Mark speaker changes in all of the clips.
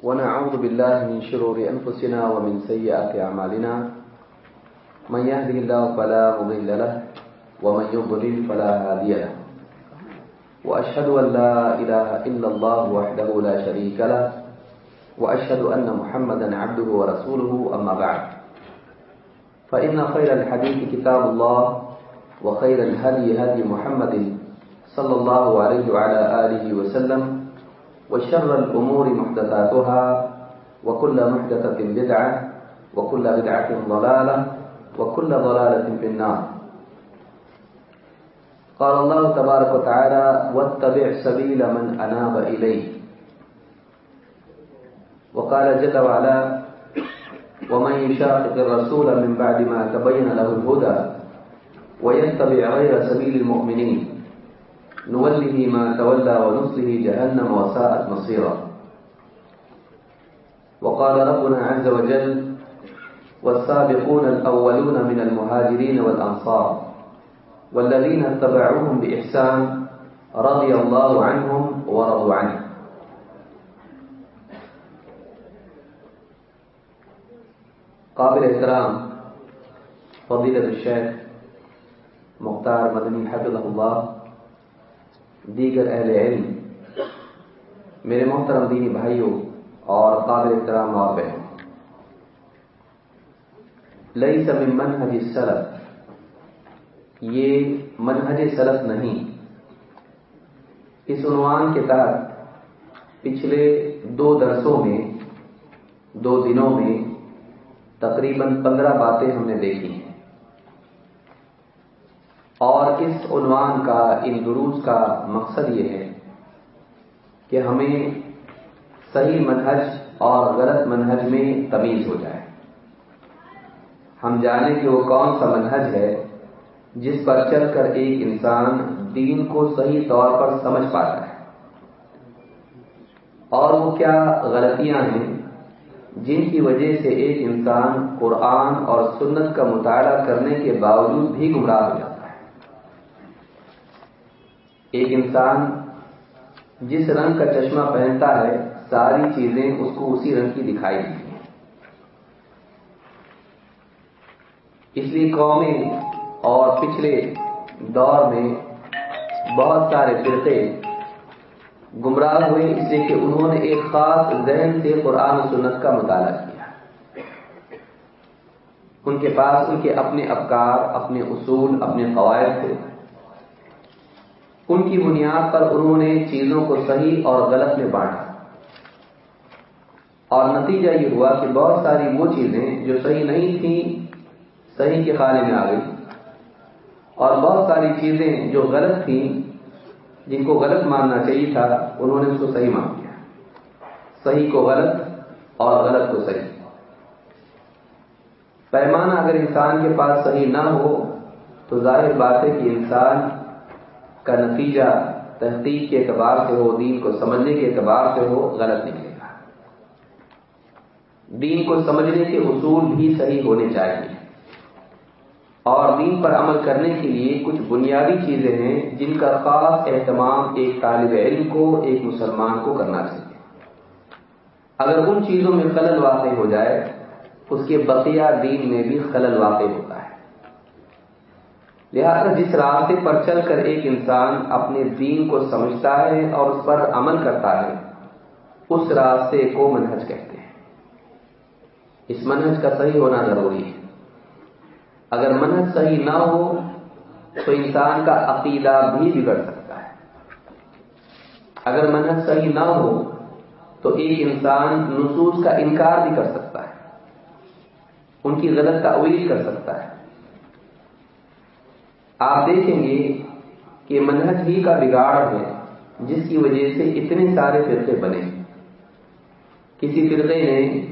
Speaker 1: ونعوذ بالله من شرور أنفسنا ومن سيئات أعمالنا. من يهده الله فلا مضل له، ومن يضلل فلا هادي له. وأشهد أن لا إله إلا الله وحده لا شريك له، وأشهد أن محمدا عبده ورسوله، أما بعد. فإن خير الحديث كتاب الله، وخير الهدي هدي محمد صلى الله عليه وعلى آله وسلم وشر الأمور محدثاتها وكل محدثة بدعة وكل بدعة ضلالة وكل ضلالة في النار. قال الله تبارك وتعالى واتبع سبيل من أناب إليه وقال جل وعلا ومن يشاقق الرسول من بعد ما تبين له الهدى ويتبع غير سبيل المؤمنين. نوله ما تولى ونصله جهنم وساءت مصيرا. وقال ربنا عز وجل والسابقون الأولون من المهاجرين والأنصار والذين اتبعوهم بإحسان رضي الله عنهم ورضوا عنه. قابل احترام فضیلت الشیخ مختار مدنی حفظ اللہ دیگر اہل علم، میرے محترم دینی بھائیوں اور قابل احترام اور بہن لئی سب منہج سلف یہ منہج سلف نہیں۔ اس عنوان کے تحت پچھلے دو درسوں میں، دو دنوں میں تقریباً پندرہ باتیں ہم نے دیکھی۔ ہیں اور اس عنوان کا، ان دروس کا مقصد یہ ہے کہ ہمیں صحیح منہج اور غلط منہج میں تمیز ہو جائے۔ ہم جانیں کہ وہ کون سا منہج ہے جس پر چل کر ایک انسان دین کو صحیح طور پر سمجھ پاتا ہے۔ اور وہ کیا غلطیاں ہیں جن کی وجہ سے ایک انسان قرآن اور سنت کا مطالعہ کرنے کے باوجود بھی گمراہ ہو جاتا ہے؟ ایک انسان جس رنگ کا چشمہ پہنتا ہے، ساری چیزیں اس کو اسی رنگ کی دکھائی دیتی ہیں۔ اس لیے قومیں اور پچھلے دور میں بہت سارے فرقے گمراہ ہوئے، اس لیے کہ انہوں نے ایک خاص ذہن سے قرآن و سنت کا مطالعہ کیا۔ ان کے پاس ان کے اپنے افکار، اپنے اصول، اپنے قواعد تھے۔ ان کی بنیاد پر انہوں نے چیزوں کو صحیح اور غلط میں بانٹا۔ اور نتیجہ یہ ہوا کہ بہت ساری وہ چیزیں جو صحیح نہیں تھیں، صحیح کے خانے میں آ گئی اور بہت ساری چیزیں جو غلط تھیں، جن کو غلط ماننا چاہیے تھا، انہوں نے اس کو صحیح مان لیا۔ صحیح کو غلط اور غلط کو صحیح۔ پیمانہ اگر انسان کے پاس صحیح نہ ہو، تو ظاہر بات ہے کہ انسان کا نتیجہ تحقیق کے اعتبار سے ہو، دین کو سمجھنے کے اعتبار سے ہو، غلط نکلے گا۔ دین کو سمجھنے کے اصول بھی صحیح ہونے چاہیے۔ اور دین پر عمل کرنے کے لیے کچھ بنیادی چیزیں ہیں جن کا خاص اہتمام ایک طالب علم کو، ایک مسلمان کو کرنا چاہیے۔ اگر ان چیزوں میں خلل واقع ہو جائے، اس کے بقیہ دین میں بھی خلل واقع ہوتا ہے لہذا جس راستے پر چل کر ایک انسان اپنے دین کو سمجھتا ہے اور اس پر عمل کرتا ہے، اس راستے کو منہج کہتے ہیں۔ اس منہج کا صحیح ہونا ضروری ہے۔ اگر منہج صحیح نہ ہو، تو انسان کا عقیدہ بھی بگڑ سکتا ہے۔ اگر منہج صحیح نہ ہو، تو ایک انسان نصوص کا انکار بھی کر سکتا ہے۔ ان کی غلط تعویل کر سکتا ہے۔ آپ دیکھیں گے کہ منہج ہی کا بگاڑ ہے، جس کی وجہ سے اتنے سارے فرقے بنے۔ کسی فرقے نے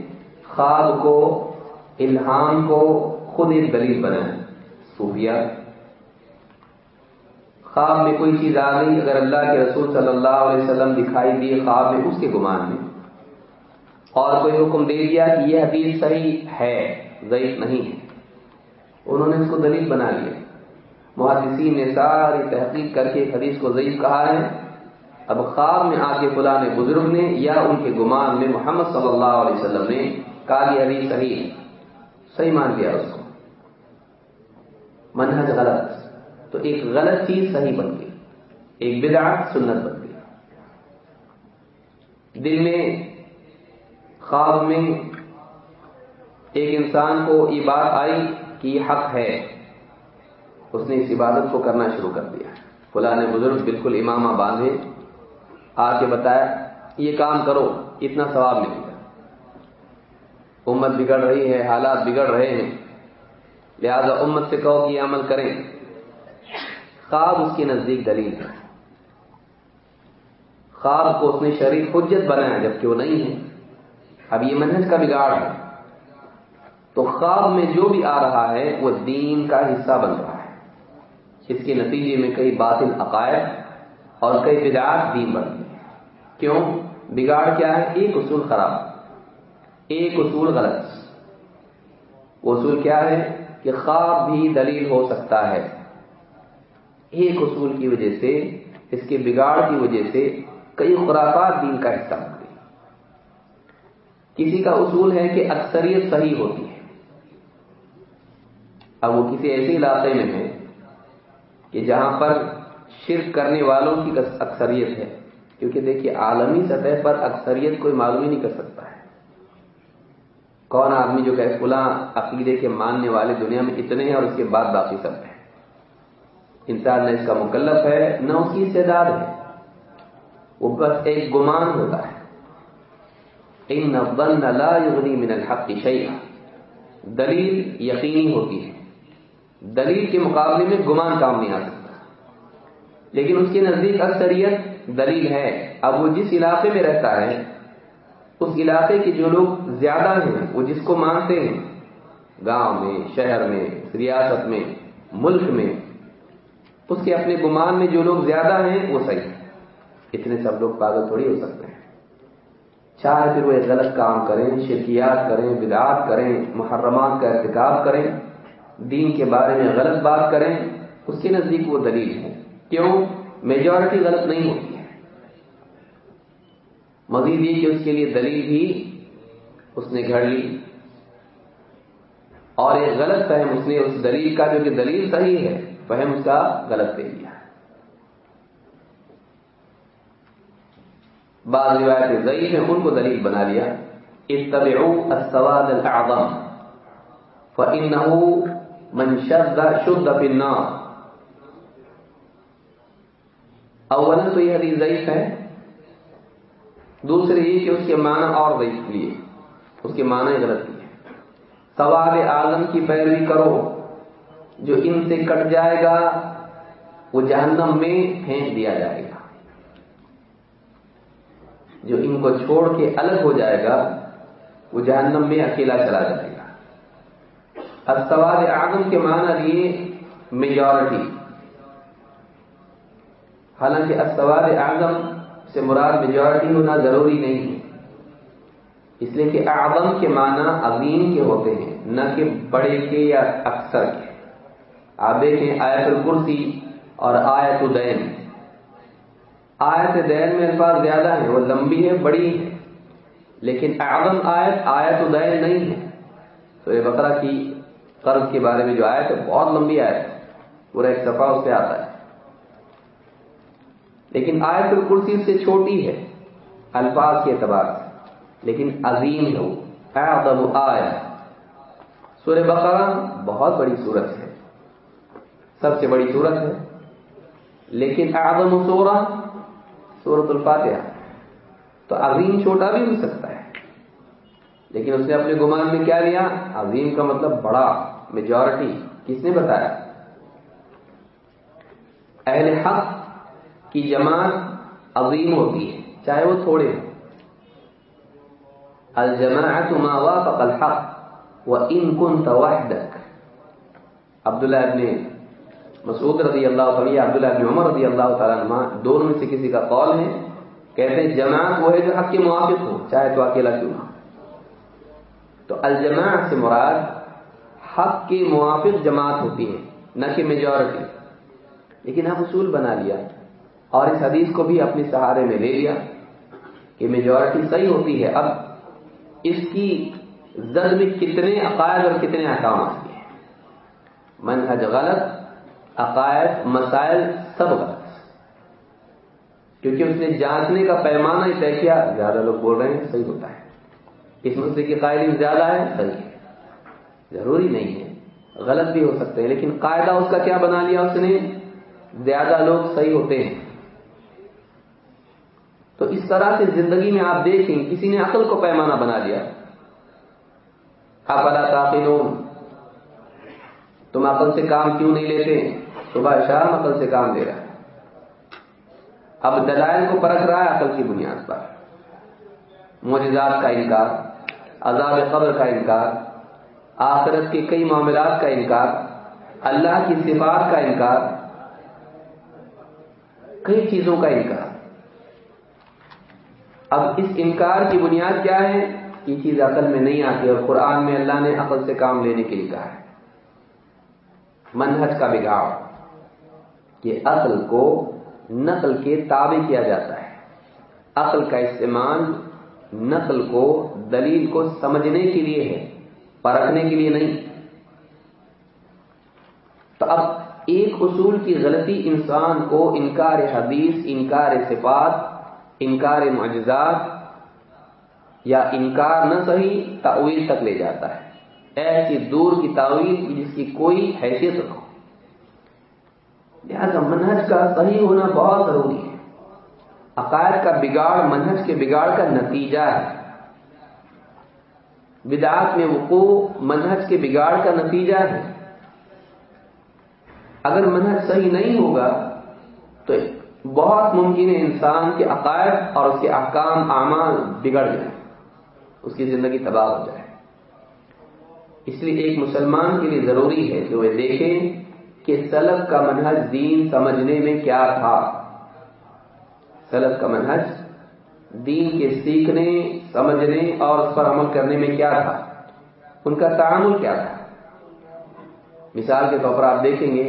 Speaker 1: خواب کو، الہام کو خود ایک دلیل بنائے صوفیہ۔ خواب میں کوئی چیز آ گئی اگر اللہ کے رسول صلی اللہ علیہ وسلم دکھائی دیے خواب میں، اس کے گمان میں۔ اور کوئی حکم دے دیا کہ یہ حدیث صحیح ہے، ضعیف نہیں ہے۔ انہوں نے اس کو دلیل بنا لیا۔ محدثین نے ساری تحقیق کر کے حدیث کو ضعیف کہا ہے۔ اب خواب میں آ کے فلاں بزرگ نے یا ان کے گمان میں محمد صلی اللہ علیہ وسلم نے کہا حدیث صحیح صحیح مان دیا اس کو۔ منہج غلط۔ تو ایک غلط چیز صحیح بن گئی۔ ایک بدعت سنت بن گئی۔ دل میں، خواب میں ایک انسان کو یہ بات آئی کہ یہ حق ہے۔ اس نے اس عبادت کو کرنا شروع کر دیا۔ فلاں بزرگ بالکل امامہ باندھے آ کے بتایا، یہ کام کرو، اتنا ثواب ملے گا۔ امت بگڑ رہی ہے، حالات بگڑ رہے ہیں۔ لہذا امت سے کہو کہ یہ عمل کریں۔ خواب اس کے نزدیک دلیل ہے۔ خواب کو اس نے شریف حجت بنایا، جبکہ وہ نہیں ہے۔ اب یہ منہج کا بگاڑ ہے۔ تو خواب میں جو بھی آ رہا ہے، وہ دین کا حصہ بن رہا ہے۔ اس کے نتیجے میں کئی باطل عقائد اور کئی بدعات دین بن گئی کیوں؟ بگاڑ کیا ہے؟ ایک اصول خراب۔ ایک اصول غلط۔ وہ اصول کیا ہے؟ کہ خواب بھی دلیل ہو سکتا ہے۔ ایک اصول کی وجہ سے، اس کے بگاڑ کی وجہ سے کئی خرافات دین کا حصہ بن گئی کسی کا اصول ہے کہ اکثریت صحیح ہوتی ہے۔ اب وہ کسی ایسے علاقے میں ہے کہ جہاں پر شرک کرنے والوں کی اکثریت ہے، کیونکہ دیکھیے عالمی سطح پر اکثریت کوئی معلوم ہی نہیں کر سکتا ہے۔ کون آدمی جو کہ فلاں عقیدے کے ماننے والے دنیا میں اتنے ہیں اور اس کے بعد باقی سب ہیں۔ انسان نہ اس کا مکلف ہے، نہ اس کی استعداد ہے۔ وہ بس ایک گمان ہوتا ہے۔ ان لا یغنی من الحق شیئا دلیل یقینی ہوتی ہے۔ دلیل کے مقابلے میں گمان کام نہیں آ سکتا۔ لیکن اس کے نزدیک اکثریت دلیل ہے۔ اب وہ جس علاقے میں رہتا ہے، اس علاقے کے جو لوگ زیادہ ہیں، وہ جس کو مانتے ہیں، گاؤں میں، شہر میں، ریاست میں، ملک میں، اس کے اپنے گمان میں جو لوگ زیادہ ہیں، وہ صحیح اتنے سب لوگ پاگل تھوڑی ہو سکتے ہیں۔ چاہے پھر وہ غلط کام کریں، شرکیات کریں، بدعات کریں، محرمات کا ارتکاب کریں دین کے بارے میں غلط بات کریں، اس کے نزدیک وہ دلیل ہے۔ کیوں؟ میجورٹی غلط نہیں ہوتی ہے۔ مزید یہ کہ اس کے لیے دلیل بھی اس نے گھڑ لی۔ اور ایک غلط فہم اس نے اس دلیل کا، جو کہ دلیل صحیح ہے، فہم اس کا غلط دے لیا بعض روایت ضعیف ہیں، ان کو دلیل بنا لیا۔ اتبعوا السواد الاعظم فانه من شد شد في النار. اولا تو یہ حدیث ضعیف ہے. دوسرے یہ کہ اس کے معنی اور ضعیف لیے اس کے معنی غلط لیے سوال عالم کی پیروی کرو. جو ان سے کٹ جائے گا، وہ جہنم میں پھینک دیا جائے گا. جو ان کو چھوڑ کے الگ ہو جائے گا، وہ جہنم میں اکیلا چلا جائے گا. اب سوال آدم کے معنی لیے میجورٹی حالانکہ اسوال اعظم سے مراد میجورٹی ہونا ضروری نہیں ہے۔ اس لیے کہ اعظم کے معنی عظیم کے ہوتے ہیں، نہ کہ بڑے کے یا اکثر کے۔ آپ دیکھیں آیت الکرسی اور آیت الدین آیت دین میں الفاظ زیادہ ہیں، وہ لمبی ہے بڑی ہے لیکن اعظم آیت آیت الدین نہیں ہے۔ تو یہ بقرہ کی قرض کے بارے میں جو آیت ہے بہت لمبی آیت ہے۔ پورا ایک صفحہ اس پہ آتا ہے۔ لیکن آیت الکرسی سے چھوٹی ہے، الفاظ کے اعتبار سے، لیکن عظیم ہے وہ۔ اعظم سورہ بقرہ بہت بڑی صورت ہے۔ سب سے بڑی صورت ہے۔ لیکن اعظم سورہ سورت الفاتحہ۔ تو عظیم چھوٹا بھی ہو سکتا ہے۔ لیکن اس نے اپنے گمان میں کیا لیا؟ عظیم کا مطلب بڑا۔ میجورٹی کس نے بتایا؟ اہل حق کی جماعت عظیم ہوتی ہے، چاہے وہ تھوڑے ہوں۔ الجماعت ما وافق الحق وان كنت وحدك عبداللہ ابن مسعود رضی اللہ تعالیٰ عبداللہ ابن عمر رضی اللہ تعالیٰ عنہ، دونوں میں سے کسی کا قول ہے، کہتے ہیں جماعت وہ ہے جو حق کے موافق ہو، چاہے تو اکیلا کیوں نہ تو الجماعت سے مراد حق کے موافق جماعت ہوتی ہے نہ کہ میجورٹی لیکن آپ اصول بنا لیا اور اس حدیث کو بھی اپنے سہارے میں لے لیا کہ میجورٹی صحیح ہوتی ہے۔ اب اس کی زد میں کتنے عقائد اور کتنے احکام آتے ہیں؟ منہج غلط، عقائد، مسائل سب غلط۔ کیونکہ اس نے جانچنے کا پیمانہ ہی طے کیا، زیادہ لوگ بول رہے ہیں صحیح ہوتا ہے۔ اس مسئلے کی قائدین زیادہ ہے صحیح ہے ضروری نہیں ہے۔ غلط بھی ہو سکتے ہیں، لیکن قاعدہ اس کا کیا بنا لیا اس نے؟ زیادہ لوگ صحیح ہوتے ہیں۔ تو اس طرح سے زندگی میں آپ دیکھیں، کسی نے عقل کو پیمانہ بنا لیا۔ آپ تاخیر تم عقل سے کام کیوں نہیں لیتے؟ صبح شام عقل سے کام لے رہا ہے۔ اب دلائل کو پرکھ رہا ہے عقل کی بنیاد پر۔ معجزات کا انکار، عذاب قبر کا انکار آخرت کے کئی معاملات کا انکار، اللہ کی صفات کا انکار، کئی چیزوں کا انکار۔ اب اس انکار کی بنیاد کیا ہے؟ یہ چیز عقل میں نہیں آتی اور قرآن میں اللہ نے عقل سے کام لینے کے لیے کہا ہے۔ منہج کا بگاڑ کہ عقل کو نقل کے تابع کیا جاتا ہے۔ عقل کا استعمال نقل کو، دلیل کو سمجھنے کے لیے ہے۔ پرکھنے کے لیے نہیں۔ تو اب ایک اصول کی غلطی انسان کو انکار حدیث، انکار صفات، انکار معجزات یا انکار نہ صحیح تعویل تک لے جاتا ہے۔ ایسی دور کی تعویل جس کی کوئی حیثیت نہ ہو۔ لہذا منہج کا صحیح ہونا بہت ضروری ہے۔ عقائد کا بگاڑ، منہج کے بگاڑ کا نتیجہ ہے۔ بدعات میں وقوع منہج کے بگاڑ کا نتیجہ ہے۔ اگر منہج صحیح نہیں ہوگا، تو بہت ممکن ہے انسان کے عقائد اور اس کے احکام، اعمال بگڑ جائیں، اس کی زندگی تباہ ہو جائے۔ اس لیے ایک مسلمان کے لیے ضروری ہے کہ وہ دیکھیں کہ سلف کا منہج دین سمجھنے میں کیا تھا۔ سلف کا منہج دین کے سیکھنے سمجھنے اور اس پر عمل کرنے میں کیا تھا؟ ان کا تعامل کیا تھا؟ مثال کے طور پر آپ دیکھیں گے،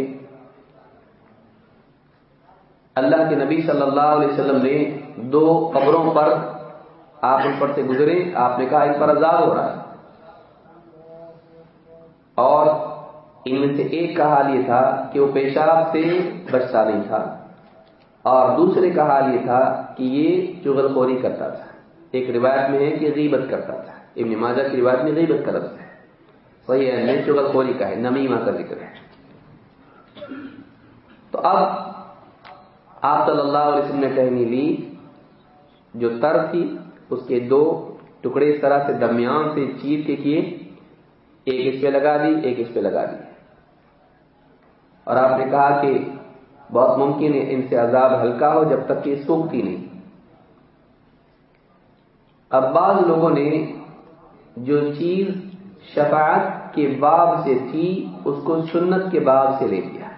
Speaker 1: اللہ کے نبی صلی اللہ علیہ وسلم نے دو قبروں پر آپ ان پر سے گزرے، آپ نے کہا ان پر عذاب ہو رہا ہے۔ اور ان میں سے ایک کا حال یہ تھا کہ وہ پیشاب سے بچتا نہیں تھا، اور دوسرے کا حال یہ تھا کہ یہ چغل خوری کرتا تھا۔ ایک روایت میں ہے کہ غیبت کرتا تھا۔ ابن ماجہ کی روایت میں غیبت کا لفظ ہے۔ صحیح ہے میں چغل خوری کا ہے نمیمہ کا ذکر ہے۔ تو اب آپ صلی اللہ علیہ وسلم نے ٹہنی لی جو تر تھی، اس کے دو ٹکڑے اس طرح سے درمیان سے چیر کے کیے، ایک اس پہ لگا دی، ایک اس پہ لگا دی۔ اور آپ نے کہا کہ بہت ممکن ہے ان سے عذاب ہلکا ہو جب تک کہ سوکھتی نہیں۔ اب بعض لوگوں نے جو چیز شفاعت کے باب سے تھی، اس کو سنت کے باب سے لے لیا۔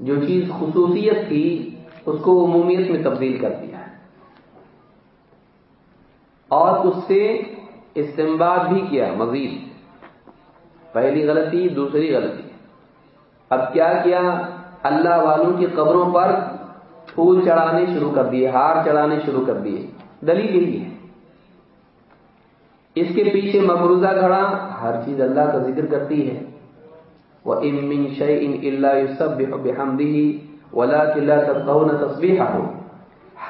Speaker 1: جو چیز خصوصیت تھی، اس کو عمومیت میں تبدیل کر دیا۔ اور اس سے استعمال بھی کیا، مزید۔ پہلی غلطی، دوسری غلطی۔ اب کیا کیا؟ اللہ والوں کی قبروں پر پھول چڑھانے شروع کر دیے، ہار چڑھانے شروع کر دیے۔ دلیل یہی ہے۔ اس کے پیچھے مفروضہ گھڑا ہر چیز اللہ کا ذکر کرتی ہے۔ وہ امن شع ان اللہ سب بحمدی ولا قلعہ تب تصبیح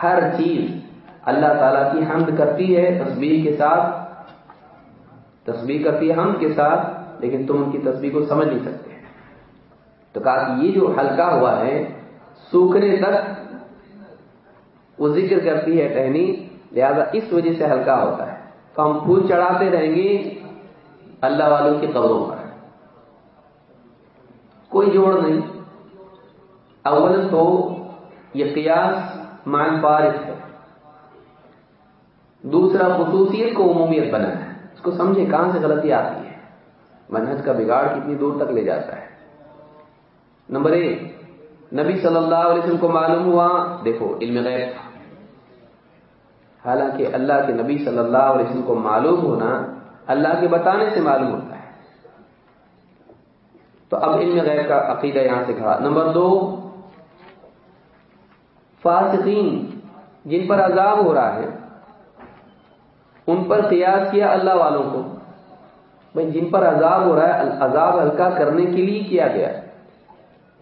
Speaker 1: ہر چیز اللہ تعالیٰ کی حمد کرتی ہے تصویر کے ساتھ۔ تصویر کرتی ہے حمد کے ساتھ، لیکن تم ان کی تصویر کو سمجھ نہیں سکتے۔ تو کہا کہ یہ جو ہلکا ہوا ہے، سوکھنے تک وہ ذکر کرتی ہے ٹہنی، لہذا اس وجہ سے ہلکا ہوتا ہے۔ تو ہم پھول چڑھاتے رہیں گے، اللہ والوں کی قبروں پر۔ کوئی جوڑ نہیں۔ اول تو یہ قیاس مان پارس ہے۔ دوسرا خصوصیت کو عمومیت بنا ہے۔ اس کو سمجھے کہاں سے غلطی آتی ہے۔ منہج کا بگاڑ کتنی دور تک لے جاتا ہے۔ نمبر ایک، نبی صلی اللہ علیہ وسلم کو معلوم ہوا، دیکھو، علم غیب تھا۔ حالانکہ اللہ کے نبی صلی اللہ علیہ وسلم کو معلوم ہونا اللہ کے بتانے سے معلوم ہوتا ہے۔ تو اب علم غیب کا عقیدہ یہاں سے کھڑا نمبر دو، فاسقین، جن پر عذاب ہو رہا ہے، ان پر قیاس کیا اللہ والوں کو۔ بھائی، جن پر عذاب ہو رہا ہے، عذاب ہلکا کرنے کے لیے کیا گیا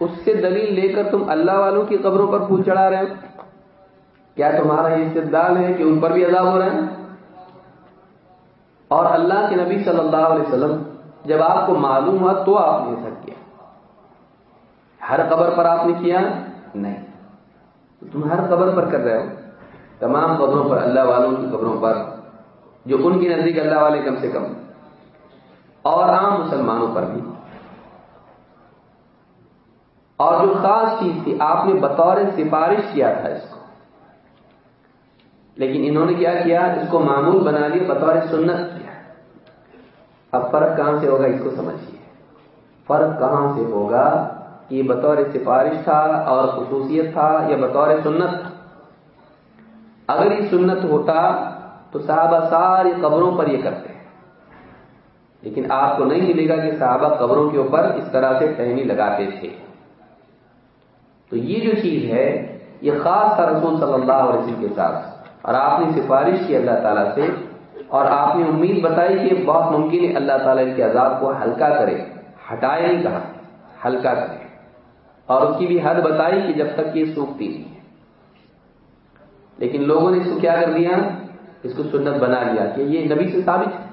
Speaker 1: اس سے دلیل لے کر تم اللہ والوں کی قبروں پر پھول چڑھا رہے ہو۔ کیا تمہارا یہ استدال ہے کہ ان پر بھی عذاب ہو رہا ہے؟ اور اللہ کے نبی صلی اللہ علیہ وسلم جب آپ کو معلوم ہوا تو آپ نے ایسا کیا۔ ہر قبر پر آپ نے کیا؟ نہیں۔ تم ہر قبر پر کر رہے ہو۔ تمام قبروں پر اللہ والوں کی قبروں پر، جو ان کی نزدیک اللہ والے کم سے کم۔ اور عام مسلمانوں پر بھی۔ اور جو خاص چیز تھی، آپ نے بطور سفارش کیا تھا اس کو۔ لیکن انہوں نے کیا کیا؟ اس کو معمول بنا لیا، بطور سنت کیا۔ اب فرق کہاں سے ہوگا؟ اس کو سمجھیے۔ فرق کہاں سے ہوگا؟ یہ بطور سفارش تھا اور خصوصیت تھا یا بطور سنت تھا؟ اگر یہ سنت ہوتا تو صحابہ ساری قبروں پر یہ کرتے۔ ہیں لیکن آپ کو نہیں ملے گا کہ صحابہ قبروں کے اوپر اس طرح سے ٹہنی لگاتے تھے۔ تو یہ جو چیز ہے، یہ خاص تھا رسول صلی اللہ علیہ وسلم کے ساتھ۔ اور آپ نے سفارش کی اللہ تعالیٰ سے اور آپ نے امید بتائی کہ بہت ممکن ہے اللہ تعالیٰ کے عذاب کو ہلکا کرے، ہٹائے نہیں کہا، ہلکا کرے۔ اور اس کی بھی حد بتائی کہ جب تک یہ سوکھتی نہیں ہے۔ لیکن لوگوں نے اس کو کیا کر دیا؟ اس کو سنت بنا لیا کہ یہ نبی سے ثابت ہے۔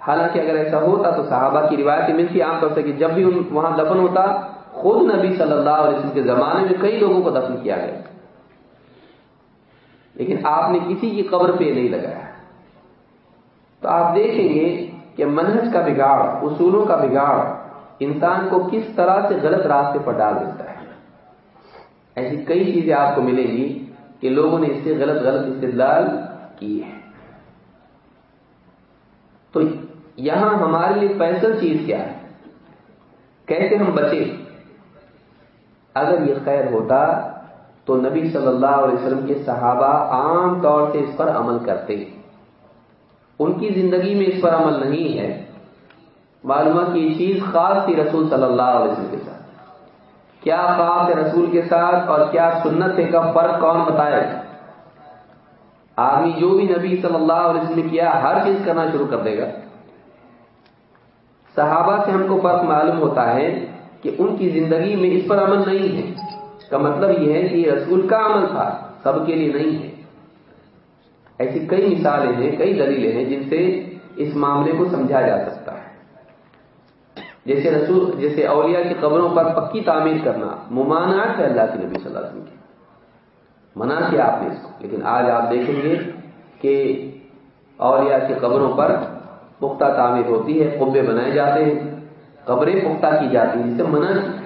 Speaker 1: حالانکہ اگر ایسا ہوتا تو صحابہ کی روایتیں ملتی عام طور سے کہ جب بھی وہاں دفن ہوتا، خود نبی صلی اللہ علیہ وسلم کے زمانے میں کئی لوگوں کو دفن کیا گیا۔ لیکن آپ نے کسی کی قبر پہ نہیں لگایا۔ تو آپ دیکھیں گے کہ منہج کا بگاڑ، اصولوں کا بگاڑ انسان کو کس طرح سے غلط راستے پر ڈال دیتا ہے۔ ایسی کئی چیزیں آپ کو ملیں گی کہ لوگوں نے اس سے غلط غلط استدلال کی ہے۔ تو یہاں ہمارے لیے فیصل چیز کیا ہے؟ کیسے ہم بچے اگر یہ خیر ہوتا تو نبی صلی اللہ علیہ وسلم کے صحابہ عام طور سے اس پر عمل کرتے ان کی زندگی میں اس پر عمل نہیں ہے۔ معلومہ کی یہ چیز خاص تھی رسول صلی اللہ علیہ وسلم کے ساتھ۔ کیا خاص ہے رسول کے ساتھ اور کیا سنت کا فرق کون بتایا آدمی جو بھی نبی صلی اللہ علیہ وسلم نے کیا، ہر چیز کرنا شروع کر دے گا۔ صحابہ سے ہم کو فرق معلوم ہوتا ہے کہ ان کی زندگی میں اس پر عمل نہیں ہے۔ کا مطلب یہ ہے کہ یہ رسول کا عمل تھا، سب کے لیے نہیں ہے۔ ایسی کئی مثالیں ہیں، کئی دلیلیں ہیں جن سے اس معاملے کو سمجھا جا سکتا ہے۔ جیسے رسول، جیسے اولیاء کی قبروں پر پکی تعمیر کرنا، ممانعت ہے اللہ کے نبی صلی اللہ علیہ وسلم کی۔ منع کیا آپ نے اس کو؟ لیکن آج آپ دیکھیں گے کہ اولیاء کی قبروں پر پختہ تعمیر ہوتی ہے، قبے بنائے جاتے ہیں، قبریں پختہ کی جاتی ہیں، جسے منع کیا۔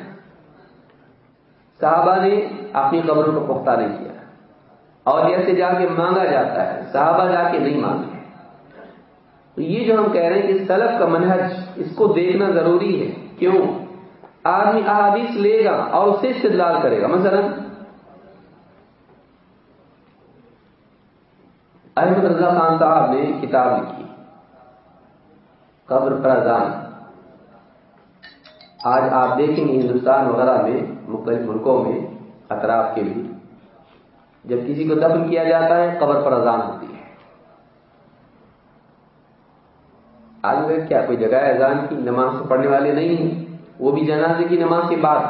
Speaker 1: صحابہ نے اپنی قبروں کو پختہ نہیں کیا۔ اور ایسے جا کے مانگا جاتا ہے۔ صحابہ جا کے نہیں مانگے۔ تو یہ جو ہم کہہ رہے ہیں کہ سلف کا منہج اس کو دیکھنا ضروری ہے۔ کیوں؟ آدمی احادیث لے گا اور اسے استدلال کرے گا۔ مثلا، احمد رضا خان صاحب نے کتاب لکھی۔ قبر پر اذان۔ آج آپ دیکھیں گے ہندوستان وغیرہ میں مختلف ملکوں میں اطراف کے بھی جب کسی کو دفن کیا جاتا ہے، قبر پر اذان ہوتی ہے۔ آج میں کیا، کوئی جگہ اذان کی؟ نماز پڑھنے والے نہیں ہیں۔ وہ بھی جنازے کی نماز کے بعد۔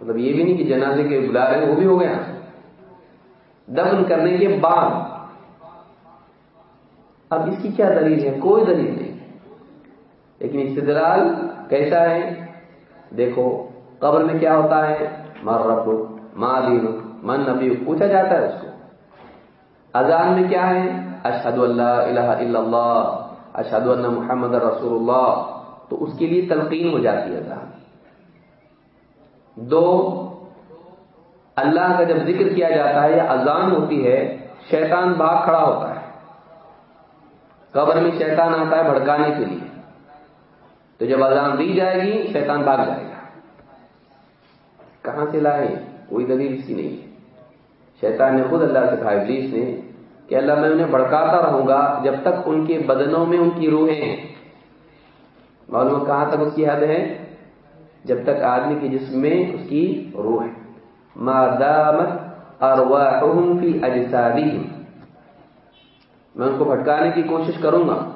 Speaker 1: مطلب یہ بھی نہیں کہ جنازے کے بلا رہے، وہ بھی ہو گیا۔ دفن کرنے کے بعد۔ اب اس کی کیا دلیل ہے؟ کوئی دلیل نہیں۔ لیکن استدلال کیسا ہے؟ دیکھو، قبر میں کیا ہوتا ہے؟ مر رب ماں دین من نبی پوچھا جاتا ہے اس کو۔ اذان میں کیا ہے؟ اشہد اللہ الہ الا اللہ اشہد اللہ محمد رسول اللہ تو اس کے لیے تلقین ہو جاتی ہے اذان۔ دو، اللہ کا جب ذکر کیا جاتا ہے یا اذان ہوتی ہے، شیطان باغ کھڑا ہوتا ہے۔ قبر میں شیطان آتا ہے بھڑکانے کے لیے۔ تو جب اذان دی جائے گی، شیطان بھاگ جائے گا۔ کہاں سے لائے؟ کوئی دلیل اس کی نہیں۔ ہے شیطان نے خود اللہ سے کہا، ابلیس نے کہ اللہ میں انہیں بھڑکاتا رہوں گا جب تک ان کے بدنوں میں ان کی روحیں ہیں۔ معلوم کہاں تک اس کی حد ہے؟ جب تک آدمی کے جسم میں اس کی روح ہے۔ ما دامت ارواحهم فی اجسادهم۔ میں ان کو بھٹکانے کی کوشش کروں گا۔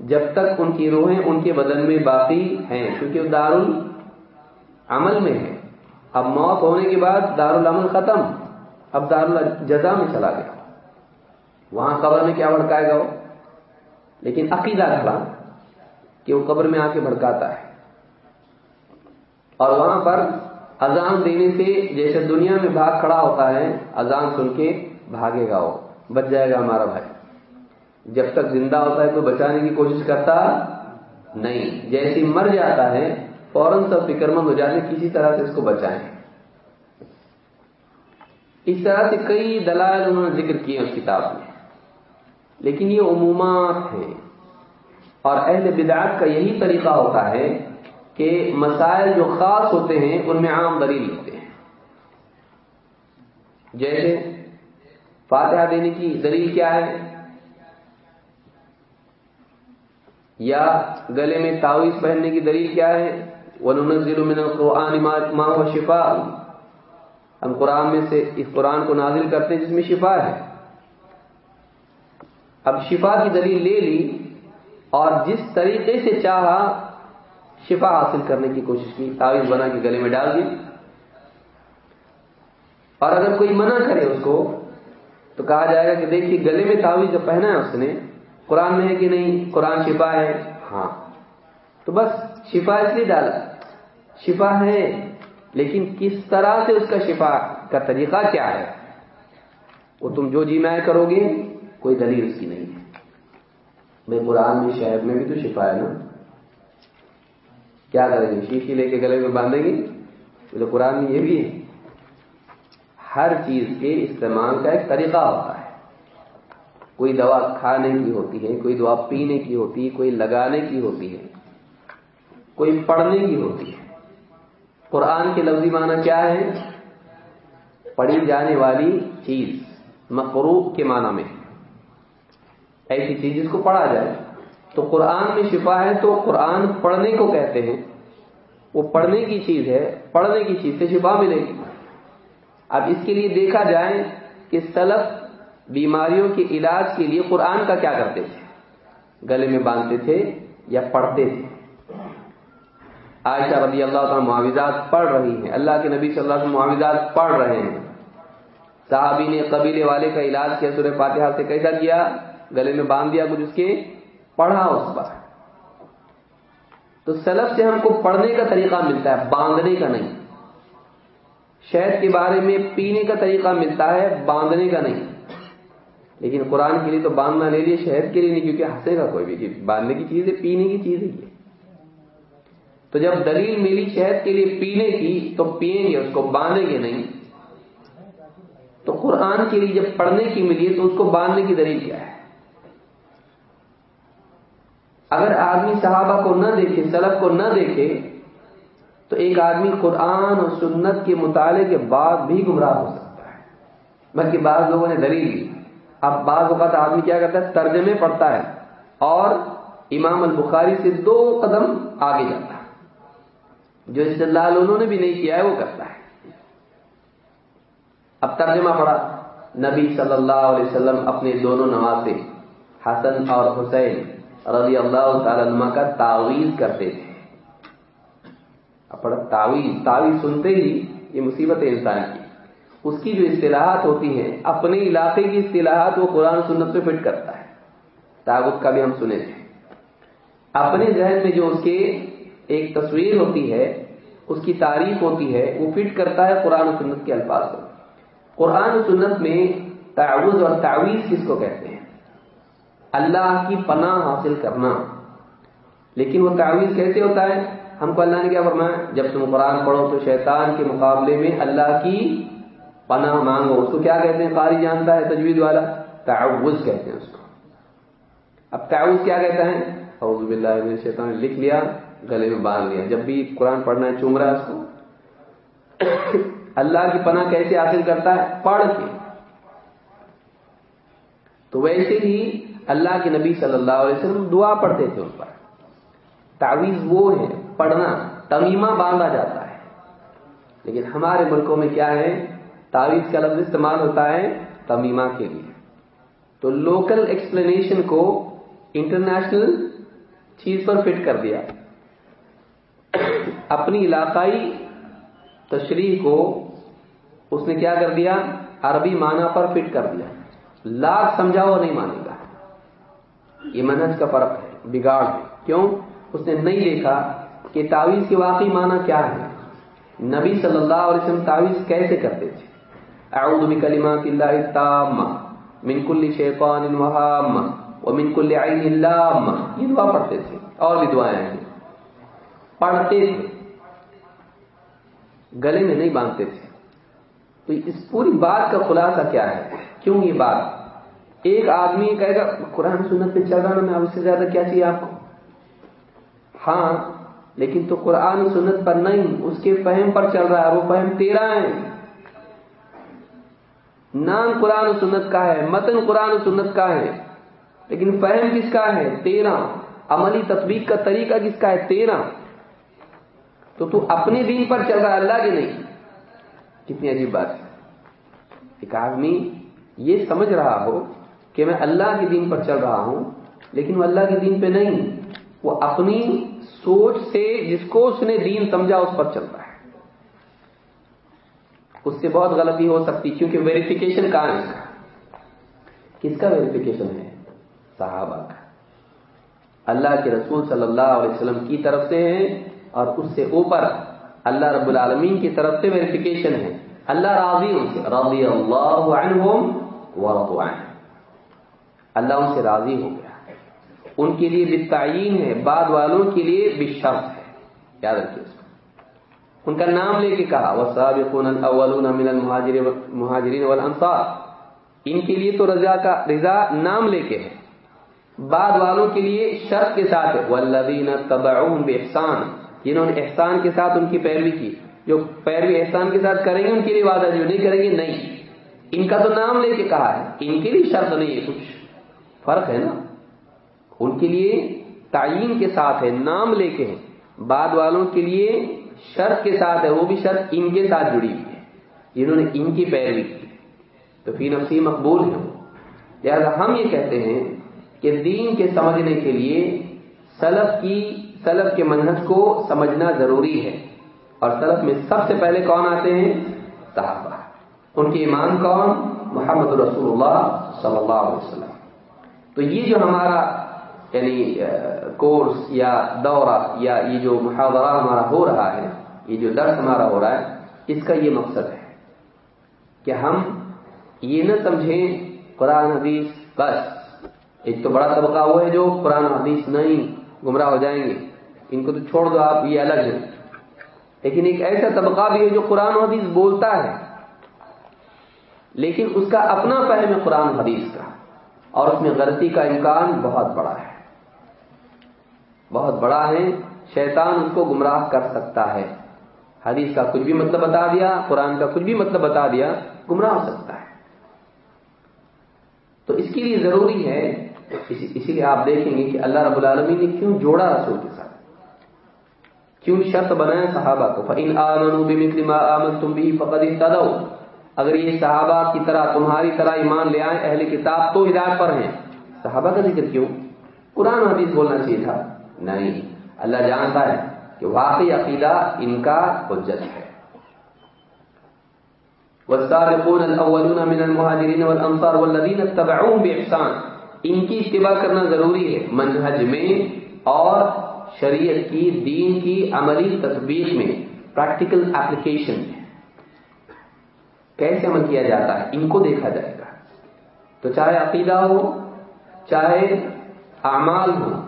Speaker 1: جب تک ان کی روحیں ان کے بدن میں باقی ہیں کیونکہ وہ دار العمل میں ہے اب موت ہونے کے بعد دار العمل ختم، اب دار الجزا میں چلا گیا۔ وہاں قبر میں کیا بھڑکائے گا وہ؟ لیکن عقیدہ کھڑا کہ وہ قبر میں آ کے بھڑکاتا ہے۔ اور وہاں پر اذان دینے سے جیسے دنیا میں بھاگ کھڑا ہوتا ہے، اذان سن کے بھاگے گا وہ، بچ جائے گا ہمارا بھائی۔ جب تک زندہ ہوتا ہے تو بچانے کی کوشش کرتا نہیں۔ جیسے مر جاتا ہے، فوراً سب فکر مند ہو جاتے کسی طرح سے اس کو بچائیں۔ اس طرح سے کئی دلائل انہوں نے ذکر کیے اس کتاب میں۔ لیکن یہ عمومات ہیں۔ اور اہل بدعات کا یہی طریقہ ہوتا ہے کہ مسائل جو خاص ہوتے ہیں، ان میں عام دلیل لکھتے ہیں۔ جیسے فاتحہ دینے کی دلیل کیا ہے؟ یا گلے میں تعویذ پہننے کی دلیل کیا ہے؟ وَنُنَزِّلُ مِنَ الْقُرْآنِ مَا هُوَ شِفَاءٌ۔ ہم قرآن میں سے اس قرآن کو نازل کرتے ہیں جس میں شفا ہے۔ اب شفا کی دلیل لے لی اور جس طریقے سے چاہا شفا حاصل کرنے کی کوشش کی تعویذ بنا کے گلے میں ڈال دی۔ اور اگر کوئی منع کرے اس کو، تو کہا جائے گا کہ دیکھیے گلے میں تعویذ جو پہنا ہے اس نے قرآن میں ہے کہ نہیں؟ قرآن شفا ہے۔ ہاں۔ تو بس شفا اس لیے ڈالا۔ شفا ہے، لیکن کس طرح سے اس کا شفا کا طریقہ کیا ہے؟ وہ تم جو جی میں کرو گے، کوئی دلیل اس کی نہیں ہے۔ میں قرآن میں شہر میں بھی تو شفا ہے نا۔ کیا کریں گے؟ شیشی لے کے گلے میں باندھیں گے۔ تو قرآن میں یہ بھی ہے۔ ہر چیز کے استعمال کا ایک طریقہ ہوتا ہے۔ کوئی دوا کھانے کی ہوتی ہے، کوئی دوا پینے کی ہوتی ہے، کوئی لگانے کی ہوتی ہے، کوئی پڑھنے کی ہوتی ہے۔ قرآن کے لفظی معنی کیا ہے؟ پڑھی جانے والی چیز، مقروب کے معنی میں۔ ایسی چیز جس کو پڑھا جائے۔ تو قرآن میں شفا ہے تو قرآن پڑھنے کو کہتے ہیں۔ وہ پڑھنے کی چیز ہے، پڑھنے کی چیز سے شفا ملے گی۔ اب اس کے لیے دیکھا جائے کہ سلف بیماریوں کے علاج کے لیے قرآن کا کیا کرتے تھے؟ گلے میں باندھتے تھے یا پڑھتے تھے؟ عائشہ رضی اللہ تعالیٰ معاوضات پڑھ رہی ہیں۔ اللہ کے نبی صلی اللہ علیہ معاوضات پڑھ رہے ہیں۔ صحابی نے قبیلے والے کا علاج کیا، سورہ فاتحہ سے کیسا کیا، گلے میں باندھ دیا، کچھ اس کے پڑھا اس پر تو سلف سے ہم کو پڑھنے کا طریقہ ملتا ہے، باندھنے کا نہیں۔ شہد کے بارے میں پینے کا طریقہ ملتا ہے، باندھنے کا نہیں۔ لیکن قرآن کے لیے تو باندھنا لے لیے، شہد کے لیے نہیں، کیونکہ ہنسے گا کوئی بھی باندھنے کی چیز ہے، پینے کی چیز ہے یہ۔ تو جب دلیل ملی شہد کے لیے پینے کی، تو پیئیں گے، اس کو باندھیں گے نہیں۔ تو قرآن کے لیے جب پڑھنے کی ملی تو اس کو باندھنے کی دلیل کیا ہے؟ اگر آدمی صحابہ کو نہ دیکھے، سلف کو نہ دیکھے، تو ایک آدمی قرآن اور سنت کے مطالعے کے بعد بھی گمراہ ہو سکتا ہے۔ بلکہ بعض لوگوں نے دلیل دی۔ اب بعض اوقات آدمی کیا کرتا ہے، ترجمے پڑھتا ہے اور امام البخاری سے دو قدم آگے جاتا ہے۔ جو استدلال انہوں نے بھی نہیں کیا ہے، وہ کرتا ہے۔ اب ترجمہ پڑھا۔ نبی صلی اللہ علیہ وسلم اپنے دونوں نوازے، حسن اور حسین رضی اللہ تعالی عنہ کا تعویذ کرتے تھے۔ اب پڑھا، تعویذ تعویذ سنتے ہی یہ مصیبت ہے انسان کی۔ اس کی جو اصطلاحات ہوتی ہیں، اپنے علاقے کی اصطلاحات وہ قرآن سنت پہ فٹ کرتا ہے۔ تعبت کا بھی ہم سنے تھے۔ اپنے ذہن میں جو اس کے ایک تصویر ہوتی ہے، اس کی تعریف ہوتی ہے، وہ فٹ کرتا ہے قرآن و سنت کے الفاظ کو۔ قرآن و سنت میں تعوض اور تعویذ کس کو کہتے ہیں؟ اللہ کی پناہ حاصل کرنا۔ لیکن وہ تعویذ کیسے ہوتا ہے؟ ہم کو اللہ نے کیا فرمایا؟ جب تم قرآن پڑھو تو شیطان کے مقابلے میں اللہ کی پناہ مانگو۔ اس کو کیا کہتے ہیں؟ قاری جانتا ہے، تجوید والا۔ تعوض کہتے ہیں اس کو۔ اب تعوض کیا کہتا ہے؟ اعوذ باللہ من الشیطان، لکھ لیا، گلے میں باندھ لیا۔ جب بھی قرآن پڑھنا ہے، چوم رہا ہے اس کو۔ اللہ کی پناہ کیسے حاصل کرتا ہے؟ پڑھ کے۔ تو ویسے ہی اللہ کے نبی صلی اللہ علیہ وسلم دعا پڑھتے تھے ان پر۔ تعویذ وہ ہے، پڑھنا، تمیمہ باندھا جاتا ہے۔ لیکن ہمارے ملکوں میں کیا ہے؟ تعویذ کا لفظ استعمال ہوتا ہے تمیمہ کے لیے۔ تو لوکل ایکسپلینیشن کو انٹرنیشنل چیز پر فٹ کر دیا۔ اپنی علاقائی تشریح کو اس نے کیا کر دیا؟ عربی معنی پر فٹ کر دیا۔ لاکھ سمجھاؤ نہیں مانے گا۔ یہ منہج کا فرق ہے، بگاڑ ہے۔ کیوں؟ اس نے نہیں دیکھا کہ تعویذ کے واقعی معنی کیا ہے نبی صلی اللہ علیہ وسلم تعویذ کیسے کرتے تھے؟ اعوذ بکلمات اللہ التامہ من کل شیطان وہام ومن کل عین لام. یہ دعا پڑھتے تھے، اور بھی دعائیں ہیں۔ پڑھتے تھے، گلے میں نہیں باندھتے تھے۔ تو اس پوری بات کا خلاصہ کیا ہے؟ کیوں یہ بات؟ ایک آدمی کہے گا، قرآن سنت پہ چل رہا میں اس سے زیادہ کیا چاہیے آپ کو؟ ہاں لیکن تو قرآن سنت پر نہیں، اس کے فہم پر چل رہا ہے، وہ فہم تیرا ہے۔ نام قرآن و سنت کا ہے، متن قرآن و سنت کا ہے، لیکن فہم کس کا ہے؟ تیرا عملی تطبیق کا طریقہ کس کا ہے؟ تیرا تو تو اپنے دین پر چل رہا اللہ کے نہیں۔ کتنی عجیب بات ہے۔ ایک آدمی یہ سمجھ رہا ہو کہ میں اللہ کے دین پر چل رہا ہوں، لیکن وہ اللہ کے دین پہ نہیں۔ وہ اپنی سوچ سے جس کو اس نے دین سمجھا اس پر چلتا ہے۔ اس سے بہت غلطی ہو سکتی، کیونکہ ویریفیکیشن کہاں ہے کس کا ویریفیکیشن ہے؟ صحابہ کا۔ اللہ کے رسول صلی اللہ علیہ وسلم کی طرف سے ہے اور اس سے اوپر اللہ رب العالمین کی طرف سے ویریفیکیشن ہے۔ اللہ راضی ان سے۔ رضی اللہ عنہم ورضوا عنہ۔ اللہ ان سے راضی ہو گیا۔ ان کے لیے بالتعین ہے، بعد والوں کے لیے بشرط ہے۔ یاد رکھیے اس کو ان کا نام لے کے کہا، والسابقون الاولون من المهاجرین والانصار ان کے لیے تو رضا کا، رضا نام لے کے ہے۔ بعد والوں کے لیے شرط کے ساتھ ہے۔ والذین تبعوهم باحسان جنہوں نے احسان کے ساتھ ان کی پیروی کی۔ جو پیروی احسان کے ساتھ کریں گے، ان کے لیے وعدہ جو نہیں کریں گے، نہیں۔ ان کا تو نام لے کے کہا ہے۔ ان کے لیے شرط نہیں ہے کچھ۔ فرق ہے نا؟ ان کے لیے تعین کے ساتھ ہے، نام لے کے ہیں بعد والوں کے لیے شرط کے ساتھ ہے، وہ بھی شرط ان کے ساتھ جڑی ہوئی ہے۔ جنہوں نے ان کی پیروی کی۔ تو فی نفسی مقبول ہے۔ لہٰذا ہم یہ کہتے ہیں کہ دین کے سمجھنے کے لیے سلف کی، سلف کے منہج کو سمجھنا ضروری ہے۔ اور سلف میں سب سے پہلے کون آتے ہیں؟ صحابہ۔ ان کے ایمان کون؟ محمد رسول اللہ صلی اللہ علیہ وسلم۔ تو یہ جو ہمارا یعنی کورس یا دورہ یا یہ جو محاورہ ہمارا ہو رہا ہے، یہ جو درس ہمارا ہو رہا ہے، اس کا یہ مقصد ہے کہ ہم یہ نہ سمجھیں قرآن حدیث، بس، ایک تو بڑا طبقہ وہ ہے جو قرآن حدیث نہیں گمراہ ہو جائیں گے، ان کو تو چھوڑ دو آپ، یہ الگ ہے، لیکن ایک ایسا طبقہ بھی ہے جو قرآن حدیث بولتا ہے، لیکن اس کا اپنا فہم ہے قرآن حدیث کا، اور اس میں غلطی کا امکان بہت بڑا ہے۔ بہت بڑا ہے، شیطان اس کو گمراہ کر سکتا ہے۔ حدیث کا کچھ بھی مطلب بتا دیا، قرآن کا کچھ بھی مطلب بتا دیا، گمراہ ہو سکتا ہے۔ تو اس کے لیے ضروری ہے، اسی لیے آپ دیکھیں گے کہ اللہ رب العالمین نے کیوں جوڑا رسول کے ساتھ؟ کیوں شرط بنایا صحابہ کو؟ فَإِنْ آمَنُوا بِمِثْلِ مَا آمَنْتُمْ بِهِ فَقَدْ اگر یہ صحابہ کی طرح، تمہاری طرح ایمان لے آئیں اہل کتاب تو ہدایت پر ہیں۔ صحابہ کا ذکر کیوں؟ قرآن حدیث بولنا چاہیے تھا۔ نہیں۔ اللہ جانتا ہے کہ واقعی عقیدہ ان کا حجت ہے۔ والسابقون الاولون من المهاجرين والانصار والذين اتبعوهم باحسان ان کی اتباع کرنا ضروری ہے۔ منہج میں اور شریعت کی، دین کی عملی تطبیق میں۔ پریکٹیکل اپلیکیشن میں۔ کیسے عمل کیا جاتا ہے؟ ان کو دیکھا جائے گا۔ تو چاہے عقیدہ ہو، چاہے اعمال ہو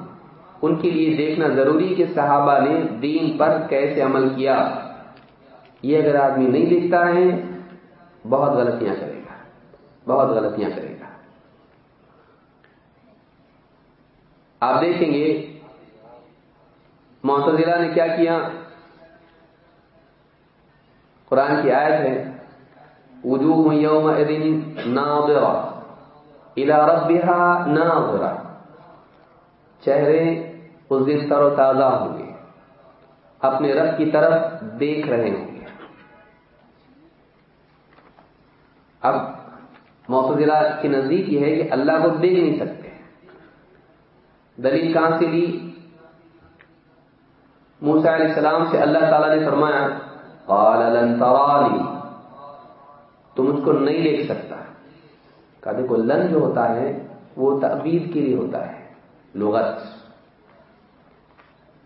Speaker 1: ان کے لیے دیکھنا ضروری کہ صحابہ نے دین پر کیسے عمل کیا۔ یہ اگر آدمی نہیں دیکھتا ہے، بہت غلطیاں کرے گا۔ بہت غلطیاں کرے گا۔ آپ دیکھیں گے، معتزلہ نے کیا کیا؟ قرآن کی آیت ہے، وجوہ یوم ناظرہ، الى ربها ناظرہ۔ چہرے اس دن تر و تازہ ہوں گے۔ اپنے رب کی طرف دیکھ رہے ہوں گے۔ اب معتدرہ کے نزدیک یہ ہے کہ اللہ کو دیکھ نہیں سکتے۔ دلیل کہاں سے لی؟ موسا علیہ السلام سے اللہ تعالیٰ نے فرمایا، قال لن ترانی تم اس کو نہیں دیکھ سکتا۔ کہا، دیکھو، لن جو ہوتا ہے، وہ تعبید کے لیے ہوتا ہے، لغت۔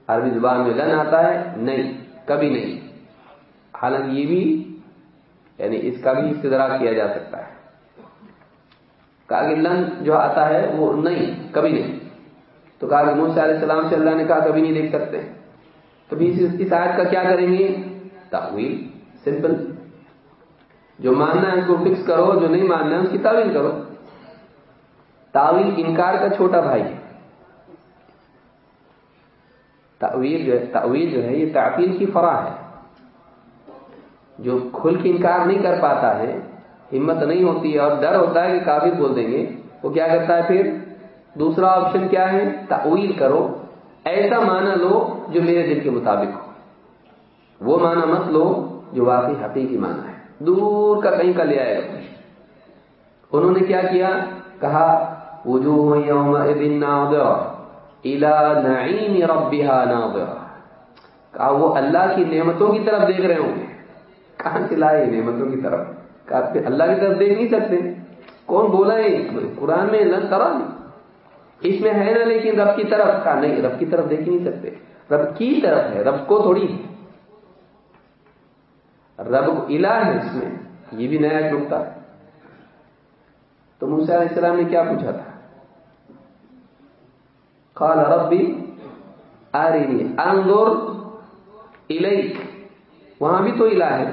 Speaker 1: عربی زبان میں لن آتا ہے، نہیں، کبھی نہیں۔ حالانکہ یہ بھی یعنی اس کا بھی استدراک کیا جا سکتا ہے۔ کہا کہ لن جو آتا ہے، وہ نہیں، کبھی نہیں۔ تو کہا کہ موسیٰ علیہ السلام سے اللہ نے کہا، کبھی نہیں دیکھ سکتے۔ تو بھی اس آیت کا کیا کریں گے؟ تعویل سمپل۔ جو ماننا ہے، اس کو فکس کرو، جو نہیں ماننا ہے، اس کی تعویل کرو۔ تعویل انکار کا چھوٹا بھائی ہے۔ تعویل جو ہے تعویل جو ہے، یہ تعطیل کی فرا ہے۔ جو کھل کے انکار نہیں کر پاتا ہے، ہمت نہیں ہوتی ہے اور ڈر ہوتا ہے کہ کافی بول دیں گے، وہ کیا کرتا ہے پھر؟ دوسرا آپشن کیا ہے؟ تعویل کرو۔ ایسا معنی لو جو میرے دل کے مطابق ہو۔ وہ معنی مت لو جو واقعی حقیقی معنی ہے۔ دور کا کہیں کا لے آئے گا۔ انہوں نے کیا کیا؟ کہا، وجوہ یوم نعیم ربها ناظرہ کہا، وہ اللہ کی نعمتوں کی طرف دیکھ رہے ہوں گے۔ کہاں سے لائے نعمتوں کی طرف؟ کہا اللہ کی طرف دیکھ نہیں سکتے۔ کون بولا ہے؟ قرآن میں لن کرا نہیں اس میں ہے نا لیکن رب کی طرف۔ کہا، نہیں، رب کی طرف دیکھ نہیں سکتے۔ رب کی طرف ہے، رب کو تھوڑی۔ رب الہ ہے اس میں، یہ بھی نیا نقطہ۔ تو موسیٰ علیہ السلام نے کیا پوچھا تھا؟ قال ربی آرینی انظر الیک وہاں بھی تو الہ ہے۔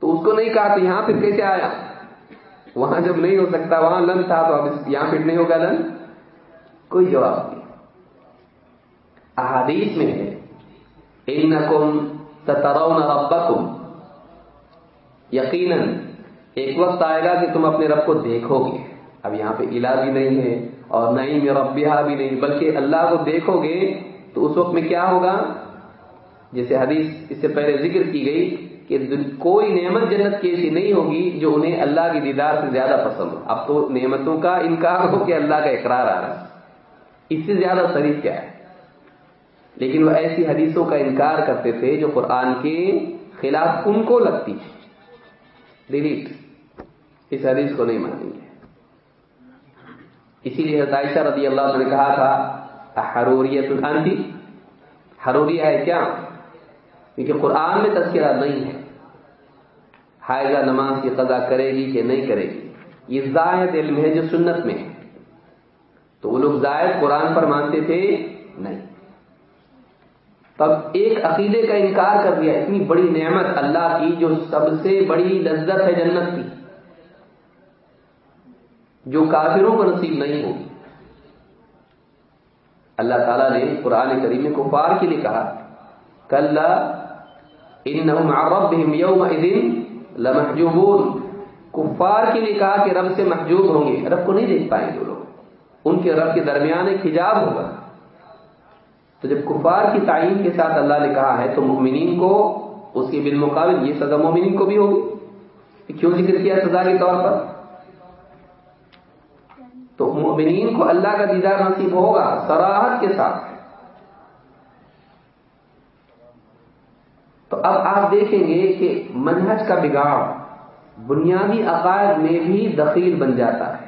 Speaker 1: تو اس کو نہیں کہا تو یہاں پھر کیسے آیا؟ وہاں جب نہیں ہو سکتا، وہاں لن تھا تو اب یہاں پھر نہیں ہوگا لن۔ کوئی جواب نہیں۔ احادیث میں ہے۔ انکم سترون ربکم یقیناً ایک وقت آئے گا کہ تم اپنے رب کو دیکھو گے۔ اب یہاں پہ الہ بھی نہیں ہے۔ اور نہیں میں ربیہ بھی نہیں، بلکہ اللہ کو دیکھو گے تو اس وقت میں کیا ہوگا؟ جیسے حدیث اس سے پہلے ذکر کی گئی کہ کوئی نعمت جنت کی ایسی نہیں ہوگی جو انہیں اللہ کی دیدار سے زیادہ پسند ہو۔ اب تو نعمتوں کا انکار ہو کہ اللہ کا اقرار آ رہا ہے۔ اس سے زیادہ شریف کیا ہے؟ لیکن وہ ایسی حدیثوں کا انکار کرتے تھے جو قرآن کے خلاف ان کو لگتی۔ ڈیلیٹ اس حدیث کو نہیں مانیں گے۔ اسی لیے عائشہ رضی اللہ عنہ نے کہا تھا حروریت الانتی حروریہ ہے کیا؟ کیونکہ قرآن میں تذکرہ نہیں ہے۔ حائضہ نماز کی قضا کرے گی کہ نہیں کرے گی؟ یہ زائد علم ہے جو سنت میں ہے۔ تو وہ لوگ زائد قرآن پر مانتے تھے؟ نہیں۔ تب ایک عقیدے کا انکار کر دیا، اتنی بڑی نعمت اللہ کی جو سب سے بڑی لذت ہے جنت کی۔ جو کافروں کو نصیب نہیں ہوگی۔ اللہ تعالیٰ نے قرآن کریم میں کفار کے لیے کہا کل لمحجوبون۔ کفار کے لیے کہا کہ رب سے محجوب ہوں گے، رب کو نہیں دیکھ پائیں گے وہ لوگ۔ ان کے رب کے درمیان ایک حجاب ہوگا۔ تو جب کفار کی تعین کے ساتھ اللہ نے کہا ہے، تو مومنین کو اس کے بالمقابل یہ سزا مومنین کو بھی ہوگی۔ کیوں ذکر کیا سزا کے طور پر؟ تو مومنین کو اللہ کا دیدار نصیب ہوگا سراہد کے ساتھ۔ تو اب آپ دیکھیں گے کہ منہج کا بگاڑ بنیادی عقائد میں بھی دخیل بن جاتا ہے۔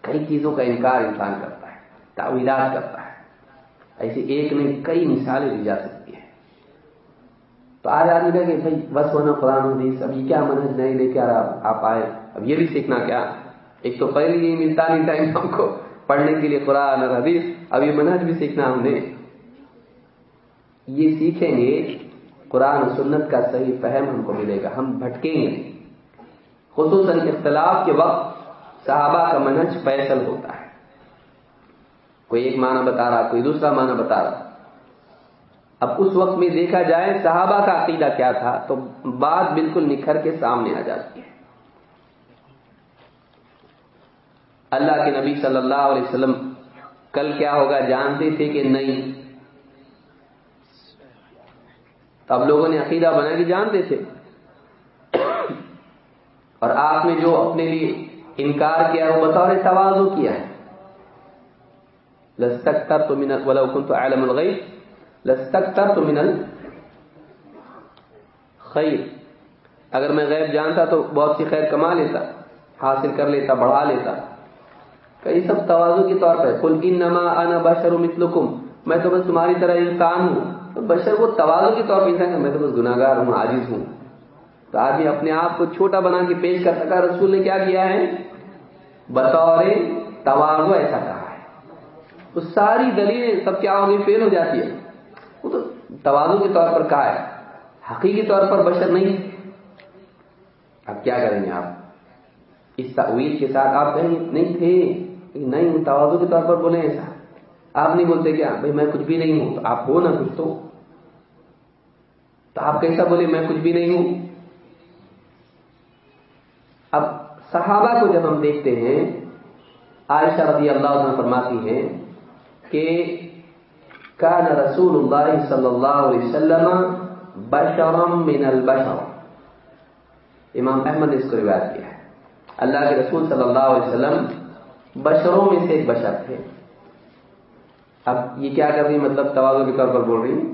Speaker 1: کئی چیزوں کا انکار انسان کرتا ہے، تعویلات کرتا ہے۔ ایسی ایک نہیں، کئی مثالیں دی جا سکتی ہیں۔ تو آج آدمی کہ بھائی، بس ہونا قرآن حدیث، اب یہ کیا منہج نہیں لے کے آپ آئے، اب یہ بھی سیکھنا کیا؟ ایک تو پہلے یہ ملتا نہیں ٹائم ہم کو پڑھنے کے لیے قرآن اور حدیث، اب یہ منہج بھی سیکھنا ہم نے۔ یہ سیکھیں گے، قرآن و سنت کا صحیح فہم ہم کو ملے گا، ہم بھٹکیں گے۔ خصوصاً اختلاف کے وقت صحابہ کا منہج فیصل ہوتا ہے۔ کوئی ایک معنی بتا رہا، کوئی دوسرا معنی بتا رہا۔ اب اس وقت میں دیکھا جائے صحابہ کا عقیدہ کیا تھا، تو بات بالکل نکھر کے سامنے آ جاتی ہے۔ اللہ کے نبی صلی اللہ علیہ وسلم کل کیا ہوگا؟ جانتے تھے کہ نہیں۔ تو اب لوگوں نے عقیدہ بنا کہ جانتے تھے۔ اور آپ نے جو اپنے لیے انکار کیا وہ بطور توازو کیا ہے۔ لستکتر تو من ولو كنت عالم الغیب لستکتر تو من خیر اگر میں غیب جانتا تو بہت سی خیر کما لیتا، حاصل کر لیتا، بڑھا لیتا۔ کئی سب توازو کے طور پر کل انما انا بشر مثلکم میں تو بس تمہاری طرح انسان ہوں۔ تو بشر کو توازو کے طور پر انسان میں تو بس گناگار ہوں، عاجز ہوں۔ تو آدمی اپنے آپ کو چھوٹا بنا کے پیش کر سکا۔ رسول نے کیا کیا ہے؟ بطور توازو ایسا کہا ہے۔ وہ ساری دلیلیں سب کیا ہوگی فیل ہو جاتی ہے وہ تو توازو کے طور پر کہا ہے۔ حقیقی طور پر بشر نہیں اب کیا کریں گے آپ؟ اس تعویل کے ساتھ آپ کہیں نہیں تھے۔ نہیں توازو کے طور پر بولے ایسا۔ آپ نہیں بولتے کیا ہاں بھائی میں کچھ بھی نہیں ہوں، تو آپ ہو نا کچھ تو۔ تو آپ کیسا بولے میں کچھ بھی نہیں ہوں؟ اب صحابہ کو جب ہم دیکھتے ہیں، عائشہ رضی اللہ عنہ فرماتی ہیں کہ کان رسول اللہ صلی اللہ علیہ وسلم بشرم من البشر۔ امام احمد نے اس کو روایت کیا ہے۔ اللہ کے رسول صلی اللہ علیہ وسلم بشروں میں سے ایک بشر تھے۔ اب یہ کیا کر رہی مطلب توازو کے طور پر بول رہی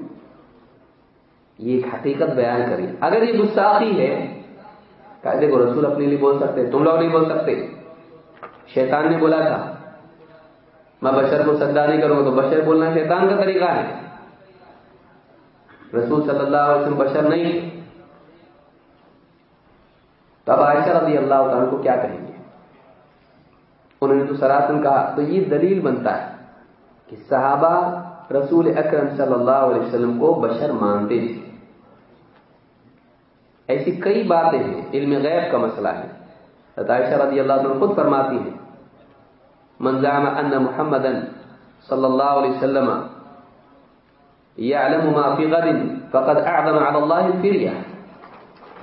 Speaker 1: یہ ایک حقیقت بیان کری اگر یہ گستاخی ہے قاعدے کو رسول اپنے لیے بول سکتے تم لوگ نہیں بول سکتے۔ شیطان نے بولا تھا، میں بشر کو سدا نہیں کروں گا تو بشر بولنا شیطان کا طریقہ ہے۔ رسول صلی اللہ علیہ وسلم بشر نہیں تو اب عائشہ رضی اللہ تعالیٰ کو کیا کہیں؟ گے انہوں نے تو سراسن کہا، تو یہ دلیل بنتا ہے کہ صحابہ رسول اکرم صلی اللہ علیہ وسلم کو بشر مانتے تھے۔ ایسی کئی باتیں ہیں، علم غیب کا مسئلہ ہے۔ عائشہ رضی اللہ عنہ خود فرماتی ہیں منظام ان محمد صلی اللہ علیہ وسلم يعلم ما في غد فقد اعظم على الله الفرية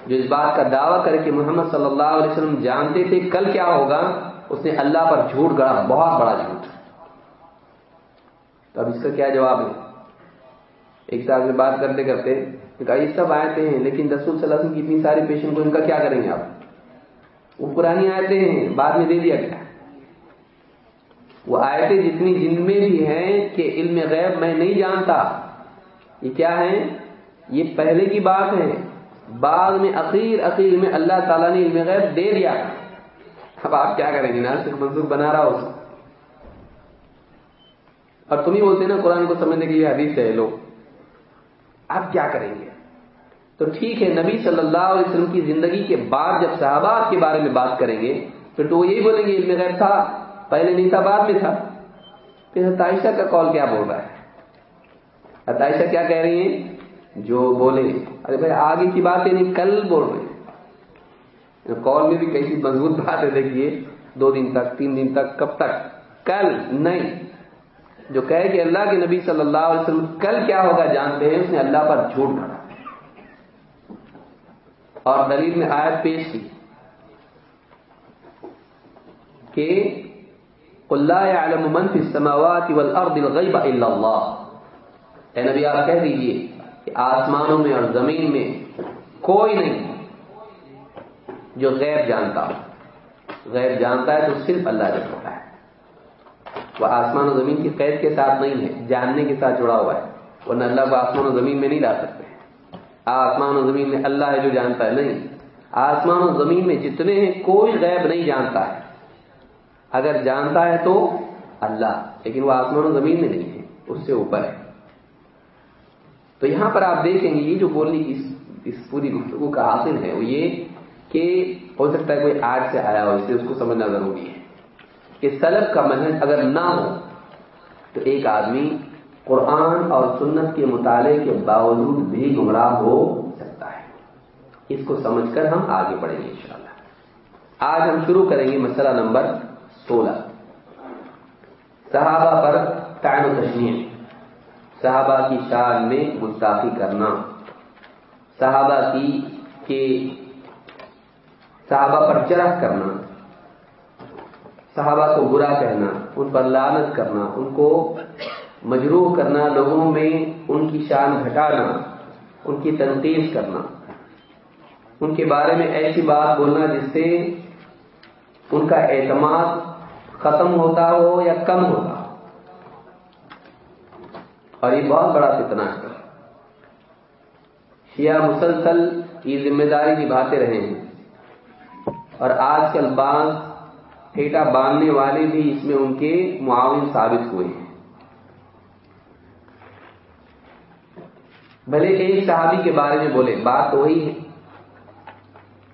Speaker 1: جو اس بات کا دعویٰ کرے کہ محمد صلی اللہ علیہ وسلم جانتے تھے، کل کیا ہوگا؟ اس نے اللہ پر جھوٹ گڑا، بہت بڑا جھوٹ۔ تو اب اس کا کیا جواب ہے؟ ایک صاحب سے بات کرتے کرتے کہا یہ سب آیتیں ہیں، لیکن رسول صلی اللہ علیہ وسلم کی اتنی ساری پیشن کو ان کا کیا کریں گے آپ؟ وہ پرانی آیتیں ہیں، بعد میں دے دیا گیا۔ وہ آیتیں جتنی جن میں بھی ہیں کہ علم غیب میں نہیں جانتا، یہ کیا ہے یہ پہلے کی بات ہے بعد میں اخیر اخیر میں اللہ تعالیٰ نے علم غیب دے دیا۔ اب آپ کیا کریں گے؟ نا صرف منظور بنا رہا ہو اور تم ہی بولتے نا، قرآن کو سمجھنے کے لیے حدیث ہے لوگ آپ کیا کریں گے؟ تو ٹھیک ہے، نبی صلی اللہ علیہ وسلم کی زندگی کے بعد جب صحابہ کے بارے میں بات کریں گے، پھر تو وہ یہی بولیں گے، علم غیر تھا، پہلے نہیں تھا، بعد میں تھا۔ پھر حتائشہ کا کال کیا بول رہا ہے؟ حتائشہ کیا کہہ رہی ہیں؟ جو بولے ارے بھائی، آگے کی بات نہیں، کل بول رہے کال میں بھی کیسی مضبوط بات ہے، دیکھیے، دو دن تک، تین دن تک، کب تک؟ کل نہیں۔ جو کہے کہ اللہ کے نبی صلی اللہ علیہ وسلم، کل کیا ہوگا جانتے ہیں؟ اس نے اللہ پر جھوٹ کھڑا اور دلیل میں آیت پیش کی کہ اللہ عالم من فی السماوات والارض الغیب الا اللہ اے نبی، آپ کہہ دیجیے کہ آسمانوں میں اور زمین میں کوئی نہیں۔ جو غیب جانتا ہو۔ غیب جانتا ہے تو صرف اللہ جانتا ہے۔ وہ آسمان و زمین کی قید کے ساتھ نہیں ہے، جاننے کے ساتھ جڑا ہوا ہے۔ ورنہ اللہ کو آسمان و زمین میں نہیں لا سکتے۔ آسمان و زمین میں اللہ ہے جو جانتا ہے۔ نہیں، آسمان و زمین میں جتنے ہیں، کوئی غیب نہیں جانتا ہے۔ اگر جانتا ہے تو اللہ، لیکن وہ آسمان و زمین میں نہیں ہے، اس سے اوپر ہے۔ تو یہاں پر آپ دیکھیں گے، یہ جو بولنے کی اس پوری گفتگو کا حاصل ہے، وہ یہ کہ ہو سکتا ہے کوئی آج سے آیا ہو اسے اس کو سمجھنا ضروری ہے کہ سلب کا منہج اگر نہ ہو، تو ایک آدمی قرآن اور سنت کے مطالعے کے باوجود بھی گمراہ ہو سکتا ہے۔ اس کو سمجھ کر ہم آگے بڑھیں گے انشاءاللہ۔ آج ہم شروع کریں گے مسئلہ نمبر سولہ۔ صحابہ پر تعین و تشنیع۔ صحابہ کی شان میں گستاخی کرنا۔ صحابہ کی کہ صحابہ پر چرخ کرنا، صحابہ کو برا کہنا، ان پر لانت کرنا، ان کو مجروح کرنا، لوگوں میں ان کی شان گھٹانا، ان کی تنقید کرنا۔ ان کے بارے میں ایسی بات بولنا جس سے ان کا اعتماد ختم ہوتا ہو یا کم ہوتا ہو۔ اور یہ بہت بڑا فتنہ ہے۔ شیعہ مسلسل یہ ذمہ داری نبھاتے رہے ہیں۔ اور آج کل بعض ٹھیٹا باندھنے والے بھی اس میں ان کے معاون ثابت ہوئے ہیں۔ بھلے ایک صحابی کے بارے میں بولے، بات تو وہی ہے۔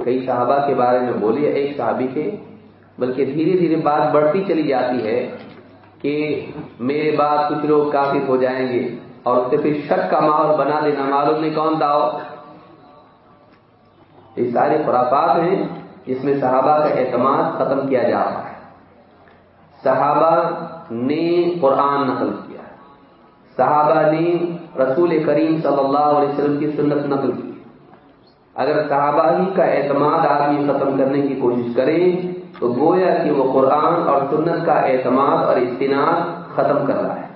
Speaker 1: کئی صحابہ کے بارے میں بولے، ایک صحابی کے، بلکہ دھیرے دھیرے بات بڑھتی چلی جاتی ہے کہ میرے بعد کچھ لوگ کافی ہو جائیں گے اور اس سے پھر شک کا ماحول بنا دینا معلوم نہیں کون داؤ یہ سارے خرافات ہیں۔ جس میں صحابہ کا اعتماد ختم کیا جا رہا ہے۔ صحابہ نے قرآن نقل کیا۔ صحابہ نے رسول کریم صلی اللہ علیہ وسلم کی سنت نقل کی۔ اگر صحابہ ہی کا اعتماد آدمی ختم کرنے کی کوشش کرے، تو گویا کہ وہ قرآن اور سنت کا اعتماد اور استناد ختم کر رہا ہے۔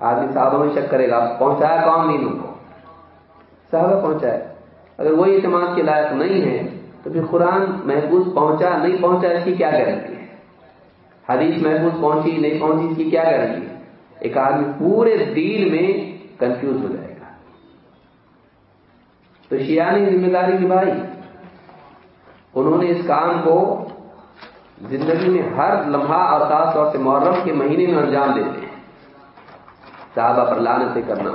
Speaker 1: آدمی صحابہ میں شک کرے گا پہنچایا کون نہیں ان کو؟ صحابہ پہنچائے اگر وہی اعتماد کے لائق نہیں ہے تو پھر قرآن محفوظ پہنچا، نہیں پہنچا اس کی کیا گارنٹی ہے؟ حدیث محفوظ پہنچی، نہیں پہنچی اس کی کیا گارنٹی ہے؟ ایک آدمی پورے دین میں کنفیوز ہو جائے گا۔ تو شیعہ نے ذمہ داری نبھائی۔ انہوں نے اس کام کو زندگی میں ہر لمحہ اور خاص طور سے محرم کے مہینے میں انجام دیتے ہیں۔ صحابہ پر لانتیں کرنا۔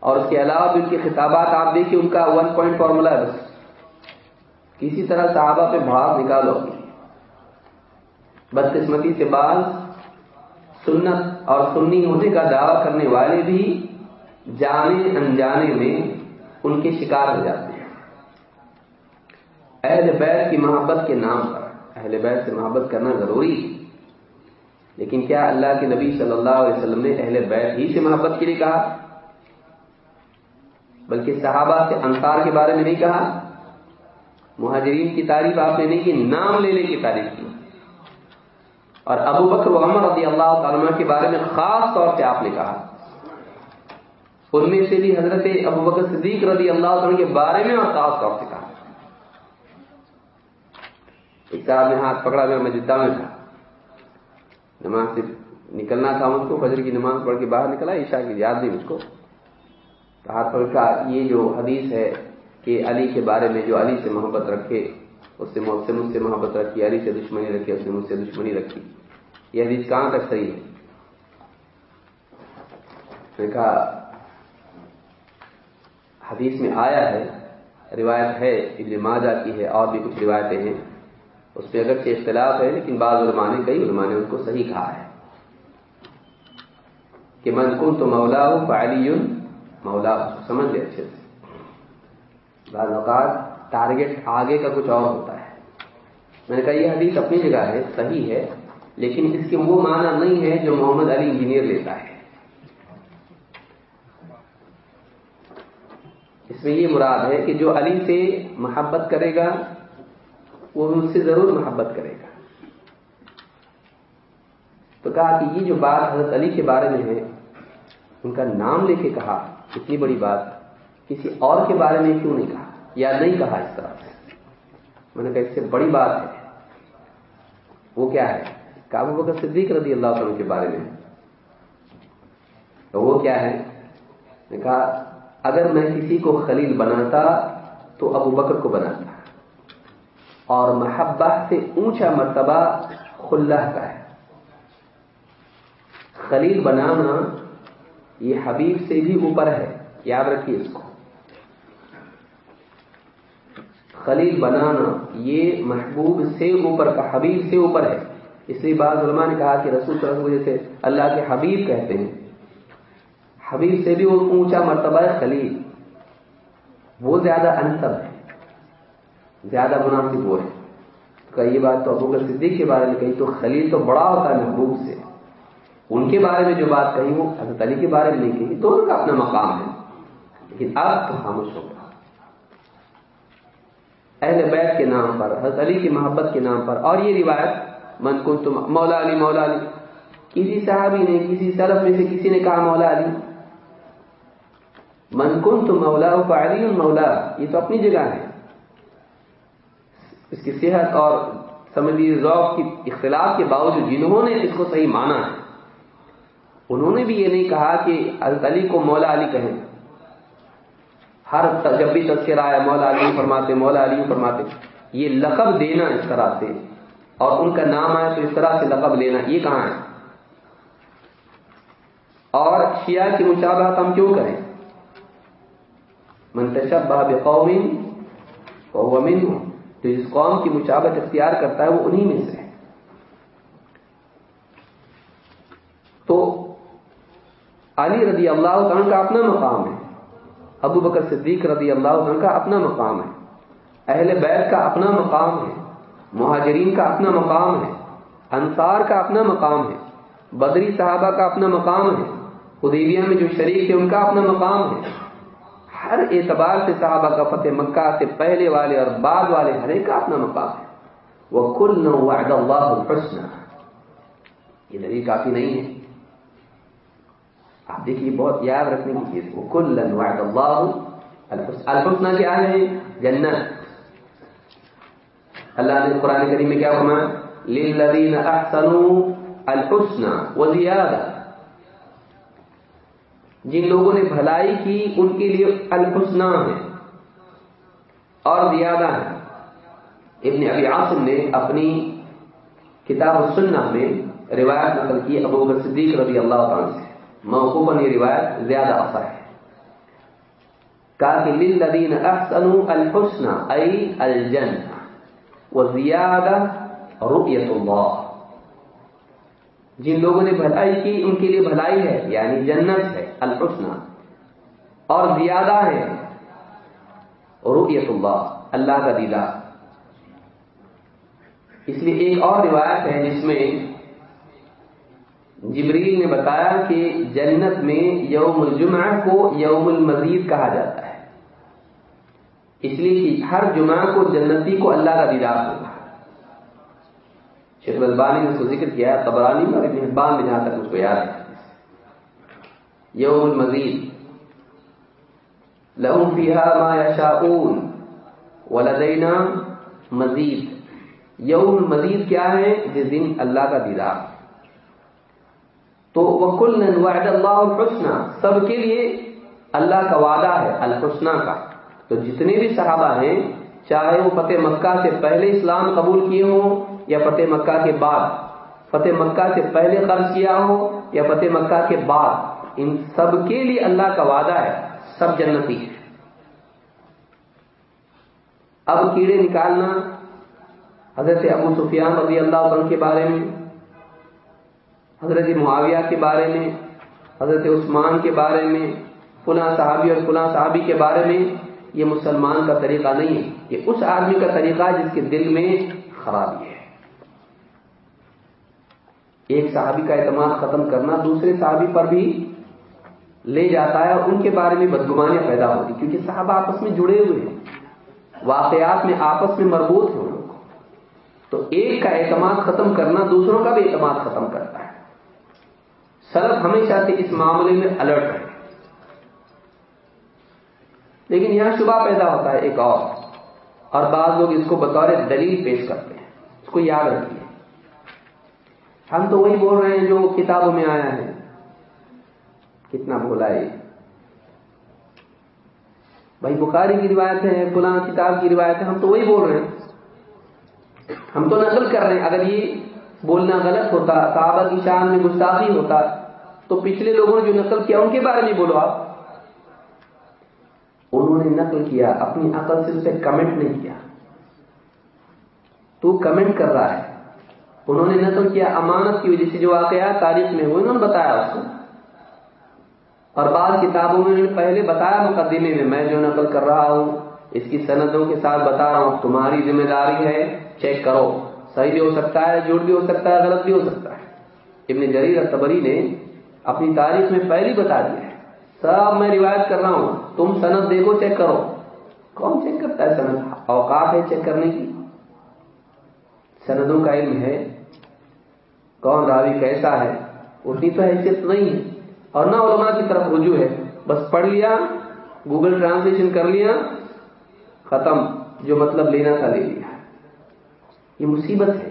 Speaker 1: اور اس کے علاوہ بھی ان کے خطابات، آپ دیکھیے ان کا ون پوائنٹ فارمولا ہے بس۔ کسی طرح صحابہ پہ بھاڑ نکالو۔ بدقسمتی سے بعض سنت اور سنی ہونے کا دعویٰ کرنے والے بھی جانے انجانے میں ان کے شکار ہو جاتے ہیں۔ اہل بیت کی محبت کے نام پر۔ اہل بیت سے محبت کرنا ضروری لیکن کیا اللہ کے نبی صلی اللہ علیہ وسلم نے اہل بیت ہی سے محبت کے لیے کہا؟ بلکہ صحابہ سے انصار کے بارے میں نہیں کہا؟ مہاجرین کی تعریف آپ نے نہیں کی نام لینے کی تعریف کی۔ اور ابو بکر عمر رضی اللہ تعالیٰ کے بارے میں خاص طور سے آپ نے کہا۔ ان میں سے بھی حضرت ابو بکر صدیق رضی اللہ عنہ کے بارے میں اور خاص طور سے کہا۔ ایک صاحب نے ہاتھ پکڑا میں میں جدہ میں تھا۔ نماز سے نکلنا تھا مجھ کو، فجر کی نماز پڑھ کے باہر نکلا، عشاء کی یاد نہیں مجھ کو۔ ہاتھ پکڑ کا یہ جو حدیث ہے کہ علی کے بارے میں جو علی سے محبت رکھے، اس سے مجھ سے محبت رکھی، علی سے دشمنی رکھی، اس نے مجھ سے دشمنی رکھی۔ یہ حدیث کہاں تک صحیح ہے؟ میں کہا، حدیث میں آیا ہے، روایت ہے، ابن ماجہ کی ہے، اور بھی کچھ روایتیں ہیں۔ اس پہ اگرچہ اختلاف ہے، لیکن بعض علماء نے، کئی علماء نے اس کو صحیح کہا ہے۔ کہ من کن تو مولا ہوں فعلی مولا سمجھ لے اچھے سے۔ بعض اوقات ٹارگیٹ آگے کا کچھ اور ہوتا ہے۔ میں نے کہا یہ حدیث اپنی جگہ ہے، صحیح ہے، لیکن اس کے وہ معنی نہیں ہے جو محمد علی انجینئر لیتا ہے۔ اس میں یہ مراد ہے کہ جو علی سے محبت کرے گا، وہ بھی اس سے ضرور محبت کرے گا۔ تو کہا کہ یہ جو بات حضرت علی کے بارے میں ہے، ان کا نام لے کے کہا، اتنی بڑی بات۔ کسی اور کے بارے میں کیوں نہیں کہا؟ یا نہیں کہا اس طرح سے؟ میں نے کہا اس سے بڑی بات ہے۔ وہ کیا ہے؟ کابو بکر صدیق رضی اللہ عنہ کے بارے میں۔ تو وہ کیا ہے؟ نے کہا، اگر میں کسی کو خلیل بناتا تو ابو بکر کو بناتا۔ اور محبت سے اونچا مرتبہ خلہ کا ہے۔ خلیل بنانا یہ حبیب سے بھی اوپر ہے۔ یاد رکھیے اس کو۔ خلیل بنانا، یہ محبوب سے اوپر کا حبیب سے اوپر ہے۔ اس لیے بعض علماء نے کہا کہ رسول صلی اللہ علیہ وسلم جیسے اللہ کے حبیب کہتے ہیں۔ حبیب سے بھی وہ اونچا مرتبہ ہے خلیل وہ زیادہ انتب ہے، زیادہ مناسب وہ ہے۔ تو یہ بات تو ابو صدیق کے بارے میں کہی، تو خلیل تو بڑا ہوتا ہے محبوب سے۔ ان کے بارے میں جو بات کہی وہ حضرت علی کے بارے میں نہیں کہی دونوں کا اپنا مقام ہے۔ لیکن اب تو خاموش ہو گیا اہل بیت کے نام پر، حضرت علی کی محبت کے نام پر۔ اور یہ روایت، من کو تم مولا علی مولا علی۔ کسی صحابی نے، کسی سلف میں سے کسی نے کہا مولا علی؟ من کن تو مولا فعلی مولا، یہ تو اپنی جگہ ہے۔ اس کی صحت اور سمجھی ذوق کی اختلاف کے باوجود جنہوں نے اس کو صحیح مانا ہے، انہوں نے بھی یہ نہیں کہا کہ حضرت علی کو مولا علی کہیں۔ ہر جب بھی تذکرہ آیا، مولا علی فرماتے، مولا علی فرماتے، یہ لقب دینا اس طرح سے، اور ان کا نام آیا تو اس طرح سے لقب لینا یہ کہاں ہے؟ اور شیعہ کی مشابہت ہم کیوں کریں؟ منتشب بقوم قوم تو جس قوم کی مشابت اختیار کرتا ہے وہ انہی میں سے ہے۔ تو علی رضی اللہ عنہ کا اپنا مقام ہے۔ ابو بکر صدیق رضی اللہ عنہ کا اپنا مقام ہے۔ اہل بیت کا اپنا مقام ہے۔ مہاجرین کا اپنا مقام ہے۔ انصار کا اپنا مقام ہے۔ بدری صحابہ کا اپنا مقام ہے۔ خدیبیہ میں جو شریک تھے ان کا اپنا مقام ہے۔ ہر اعتبار سے صحابہ کا فتح مکہ سے پہلے والے اور بعد والے ہر ایک کا اپنا مقام ہے۔ وہ کل وعد اللہ الحسن یہ دلیل کافی نہیں ہے۔ آپ دیکھیے، بہت یاد رکھنے کی چیز۔ وہ کل وعد اللہ الحسن۔ کیا ہے جنت۔ اللہ نے قرآن کریم میں کیا فرمایا؟ للذین احسنوا الحسن وزیادہ جن لوگوں نے بھلائی کی، ان کے لیے الحسنہ ہے اور زیادہ ہے۔ ابن ابی عاصم نے اپنی کتاب السنہ میں روایت نقل کی، ابو صدیق رضی اللہ عنہ سے۔ موقوفاً یہ روایت زیادہ اثر ہے۔ کہا کہ للذین احسنوا الحسنہ، ای الجنہ، وزیادہ رؤیت اللہ۔ جن لوگوں نے بھلائی کی، ان کے لیے بھلائی ہے یعنی جنت ہے، الحسنہ۔ اور زیادہ ہے رؤیت اللہ اللہ کا دیدہ اس لیے ایک اور روایت ہے جس میں جبریل نے بتایا کہ جنت میں یوم الجمعہ کو یوم المزید کہا جاتا ہے۔ اس لیے کہ ہر جمعہ کو جنتی کو اللہ کا دیدار ہوگا شیخ البانی نے اس کو ذکر کیا قبرانی اور ابن حبان میں جہاں تک اس کو یاد ہے۔ یوم المزید۔ لهم فيها ما يشاءون ولدينا مزید۔ یوم المزید کیا ہے؟ جس دن اللہ کا دیدار۔ تو وکل وعد اللہ الحسنہ سب کے لیے اللہ کا وعدہ ہے الحسنہ کا۔ تو جتنے بھی صحابہ ہیں، چاہے وہ فتح مکہ سے پہلے اسلام قبول کیے ہوں یا فتح مکہ کے بعد، فتح مکہ سے پہلے قرض کیا ہو یا فتح مکہ کے بعد، ان سب کے لیے اللہ کا وعدہ ہے، سب جنتی ہے اب کیڑے نکالنا، حضرت ابو سفیان رضی اللہ عنہ کے بارے میں حضرت معاویہ کے بارے میں، حضرت عثمان کے بارے میں، فلاں صحابی اور فلاں صحابی کے بارے میں، یہ مسلمان کا طریقہ نہیں ہے۔ یہ اس آدمی کا طریقہ ہے جس کے دل میں خرابی ہے۔ ایک صحابی کا اعتماد ختم کرنا دوسرے صحابی پر بھی لے جاتا ہے اور ان کے بارے میں بدگمانیاں پیدا ہوتی کیونکہ صحابہ آپس میں جڑے ہوئے ہیں۔ واقعات میں آپس میں مربوط ہیں۔ لوگ تو ایک کا اعتماد ختم کرنا دوسروں کا بھی اعتماد ختم کرتا ہے سرف ہمیشہ سے اس معاملے میں الرٹ ہے لیکن یہاں شبہ پیدا ہوتا ہے ایک اور۔ اور بعض لوگ اس کو بطور دلیل پیش کرتے ہیں۔ اس کو یاد رکھیے۔ ہم تو وہی بول رہے ہیں جو کتابوں میں آیا ہے۔ کتنا بولا ہے۔ بھائی بخاری کی روایت ہے، فلاں کتاب کی روایت ہے، ہم تو وہی بول رہے ہیں۔ ہم تو نقل کر رہے ہیں۔ اگر یہ بولنا غلط ہوتا، صحابہ کی شان میں گستاخی ہوتا تو پچھلے لوگوں نے جو نقل کیا ان کے بارے میں بولو آپ۔ انہوں نے نقل کیا، اپنی عقل سے اسے کمنٹ نہیں کیا۔ تو کمنٹ کر رہا ہے۔ انہوں نے نقل کیا امانت کی وجہ سے جو واقعات تاریخ میں ہوئے، انہوں نے بتایا اس کو۔ اور بعض کتابوں میں پہلے بتایا، مقدمے میں میں جو نقل کر رہا ہوں، اس کی سندوں کے ساتھ بتا رہا ہوں۔ تمہاری ذمہ داری ہے چیک کرو۔ صحیح بھی ہو سکتا ہے، جھوٹ بھی ہو سکتا ہے، غلط بھی ہو سکتا ہے۔ ابن جریر تبری نے اپنی تاریخ میں پہلی بتا دیا ہے۔ سب میں روایت کر رہا ہوں، تم سند دیکھو، چیک کرو۔ کون چیک کرتا ہے سند اوقات ہے چیک کرنے کی۔ سندوں کا علم ہے۔ کون راوی کیسا ہے؟ اتنی تو حیثیت نہیں ہے۔ اور نہ علماء کی طرف رجوع ہے۔ بس پڑھ لیا، گوگل ٹرانسلیشن کر لیا، ختم۔ جو مطلب لینا تھا لے لیا۔ یہ مصیبت ہے۔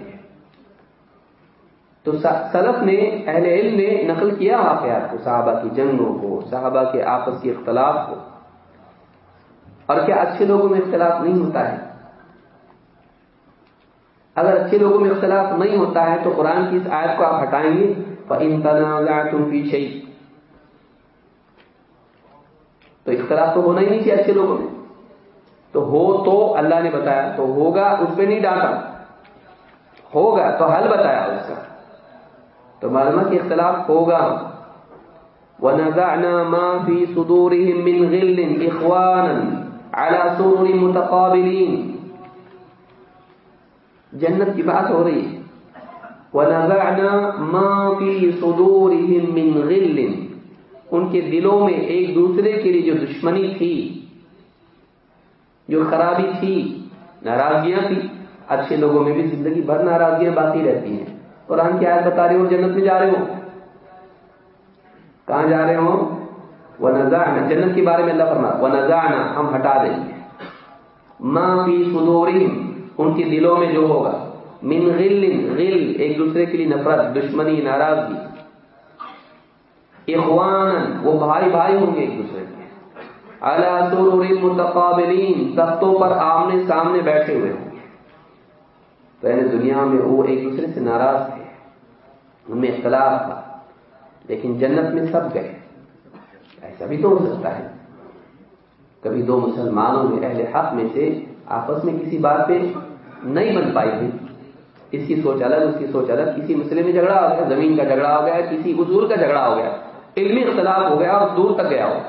Speaker 1: تو سلف نے اہل علم نے نقل کیا واقعات کو، صحابہ کی جنگوں کو، صحابہ کے آپس کے اختلاف کو۔ اور کیا اچھے لوگوں میں اختلاف نہیں ہوتا ہے؟ اگر اچھے لوگوں میں اختلاف نہیں ہوتا ہے تو قرآن کی اس آیت کو آپ ہٹائیں گے۔ ان تم پیچھے تو اختلاف تو ہونا ہی نہیں چاہیے اچھے لوگوں میں۔ تو ہو تو اللہ نے بتایا، تو ہوگا اس پہ نہیں ڈانٹا۔ ہوگا تو حل بتایا اس کا۔ تو معلومات کی اختلاف ہوگا۔ وَنَزَعْنَا مَا فِي صُدُورِهِم مِّن غِلٍّ إِخْوَانًا عَلَى سُرُرٍ مُتَقَابِلِينَ۔ جنت کی بات ہو رہی ہے۔ وَنَزَعْنَا مَا فِي صُدُورِهِم مِّن غِلٍّ۔ ان کے دلوں میں ایک دوسرے کے لیے جو دشمنی تھی، جو خرابی تھی، ناراضگیاں تھی۔ اچھے لوگوں میں بھی زندگی بھر ناراضگیاں باقی رہتی ہیں۔ قرآن کی آیت بتا رہے ہو جنت میں جا رہے ہو؟ کہاں جا رہے ہو؟ وہ نذانا جنت کے بارے میں اللہ فرما وہ نذانا ہم ہٹا دیں گے۔ ماں فی صدورہم ان کے دلوں میں جو ہوگا۔ من غل غل، ایک دوسرے کے لیے نفرت، دشمنی، ناراضگی۔ اخوان وہ بھائی بھائی ہوں گے ایک دوسرے کے۔ اللہ متقابلین تختوں پر آمنے سامنے بیٹھے ہوئے ہوں گے۔ پہلے یعنی دنیا میں وہ ایک دوسرے سے ناراض تھے ان میں اختلاف تھا۔ لیکن جنت میں سب گئے۔ ایسا بھی تو ہو سکتا ہے۔ کبھی دو مسلمانوں میں اہل حق میں سے آپس میں کسی بات پہ نہیں بن پائی تھی۔ اس کی سوچ الگ، اس کی سوچ الگ۔ کسی مسئلے میں جھگڑا ہو گیا، زمین کا جھگڑا ہو گیا، کسی اصول کا جھگڑا ہو گیا۔ علمی اختلاف ہو گیا اور دور تک گیا ہو۔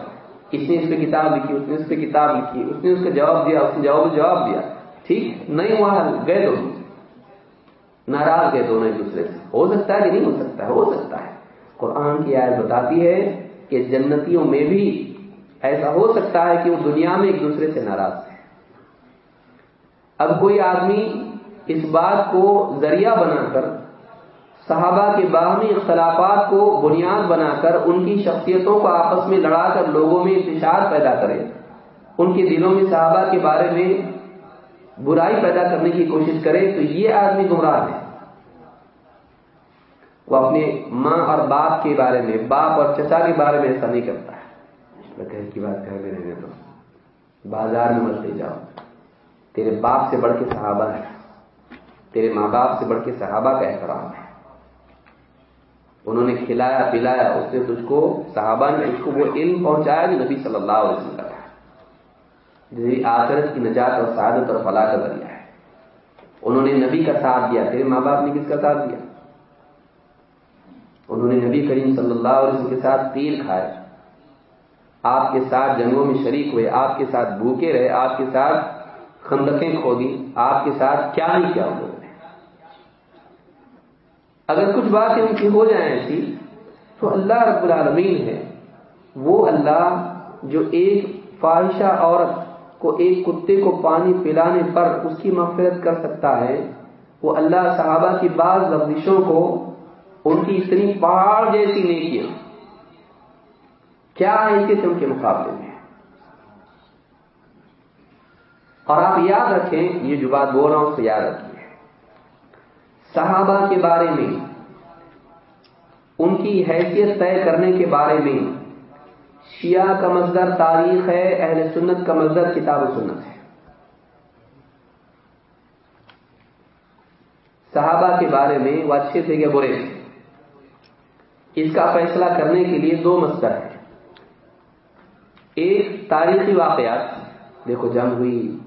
Speaker 1: اس نے اس پہ کتاب لکھی، اس نے اس پہ کتاب لکھی، اس نے اس کا جواب دیا، اس نے جواب جواب دیا۔ ٹھیک، نہیں وہاں گئے دونوں ناراض گئے دونوں ایک دوسرے سے۔ ہو سکتا ہے کہ نہیں ہو سکتا ہے، ہو سکتا ہے۔ قرآن کی آیت بتاتی ہے کہ جنتیوں میں بھی ایسا ہو سکتا ہے کہ وہ دنیا میں ایک دوسرے سے ناراض ہے اب کوئی آدمی اس بات کو ذریعہ بنا کر، صحابہ کے باہمی اختلافات کو بنیاد بنا کر، ان کی شخصیتوں کو آپس میں لڑا کر، لوگوں میں انتشار پیدا کرے، ان کے دلوں میں صحابہ کے بارے میں برائی پیدا کرنے کی کوشش کرے تو یہ آدمی گمراہ ہے۔ وہ اپنے ماں اور باپ کے بارے میں، باپ اور چچا کے بارے میں ایسا نہیں کرتا ہے۔ کی بات کر میں رہنے تو بازار میں مت لے جاؤ۔ تیرے باپ سے بڑھ کے صحابہ ہے تیرے ماں باپ سے بڑھ کے صحابہ کا احترام ہے۔ انہوں نے کھلایا، پلایا، اس نے تجھ کو، صحابہ نے اس کو وہ علم پہنچایا جو نبی صلی اللہ علیہ وسلم جی آخرت کی نجات اور سعادت اور فلاح کا ذریعہ ہے۔ انہوں نے نبی کا ساتھ دیا، تیرے ماں باپ نے کس کا ساتھ دیا؟ انہوں نے نبی کریم صلی اللہ علیہ وسلم کے ساتھ تیر کھائے۔ آپ کے ساتھ جنگوں میں شریک ہوئے، آپ کے ساتھ بھوکے رہے، آپ کے ساتھ خندقیں کھودی آپ کے ساتھ کیا نہیں کیا انہوں نے اگر کچھ باتیں ان کی ہو جائیں ایسی، تو اللہ رب العالمین ہے۔ وہ اللہ جو ایک فاحشہ عورت کو ایک کتے کو پانی پلانے پر اس کی مغفرت کر سکتا ہے، وہ اللہ صحابہ کی بعض لفزشوں کو ان کی اتنی پہاڑ جیسی نہیں کیا کیا ہے ان کے مقابلے میں؟ اور آپ یاد رکھیں، یہ جو بات بول رہا ہوں، اس کو یاد رکھیے۔ صحابہ کے بارے میں، ان کی حیثیت طے کرنے کے بارے میں شیعہ کا مزدر تاریخ ہے، اہل سنت کا مزدر کتاب و سنت ہے۔ صحابہ کے بارے میں وہ اچھے تھے کہ برے اس کا فیصلہ کرنے کے لیے دو مصدر ہیں۔ ایک تاریخی واقعات، دیکھو جنگ ہوئی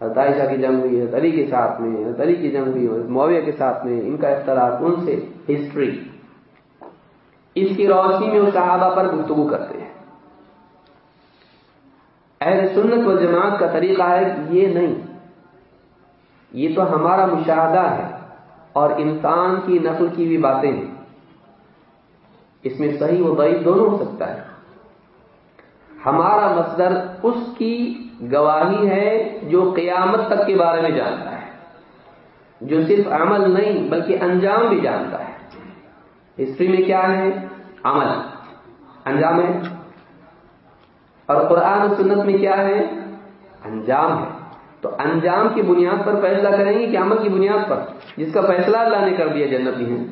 Speaker 1: عائشہ کی جنگ ہوئی ہے علی کے ساتھ میں علی کی جنگ ہوئی معاویہ کے ساتھ میں، ان کا اختلاف، ان سے ہسٹری اس کی روشنی میں وہ صحابہ پر گفتگو کرتے ہیں۔ اہل سنت و جماعت کا طریقہ ہے یہ نہیں، یہ تو ہمارا مشاہدہ ہے اور انسان کی نسل کی بھی باتیں ہیں۔ اس میں صحیح و ضعیف دونوں ہو سکتا ہے۔ ہمارا مصدر اس کی گواہی ہے جو قیامت تک کے بارے میں جانتا ہے، جو صرف عمل نہیں بلکہ انجام بھی جانتا ہے۔ ہسٹری میں کیا ہے؟ عمل۔ انجام ہے۔ اور قرآن و سنت میں کیا ہے؟ انجام ہے۔ تو انجام کی بنیاد پر فیصلہ کریں گے کہ عمل کی بنیاد پر، جس کا فیصلہ اللہ نے کر دیا جنت ہیں۔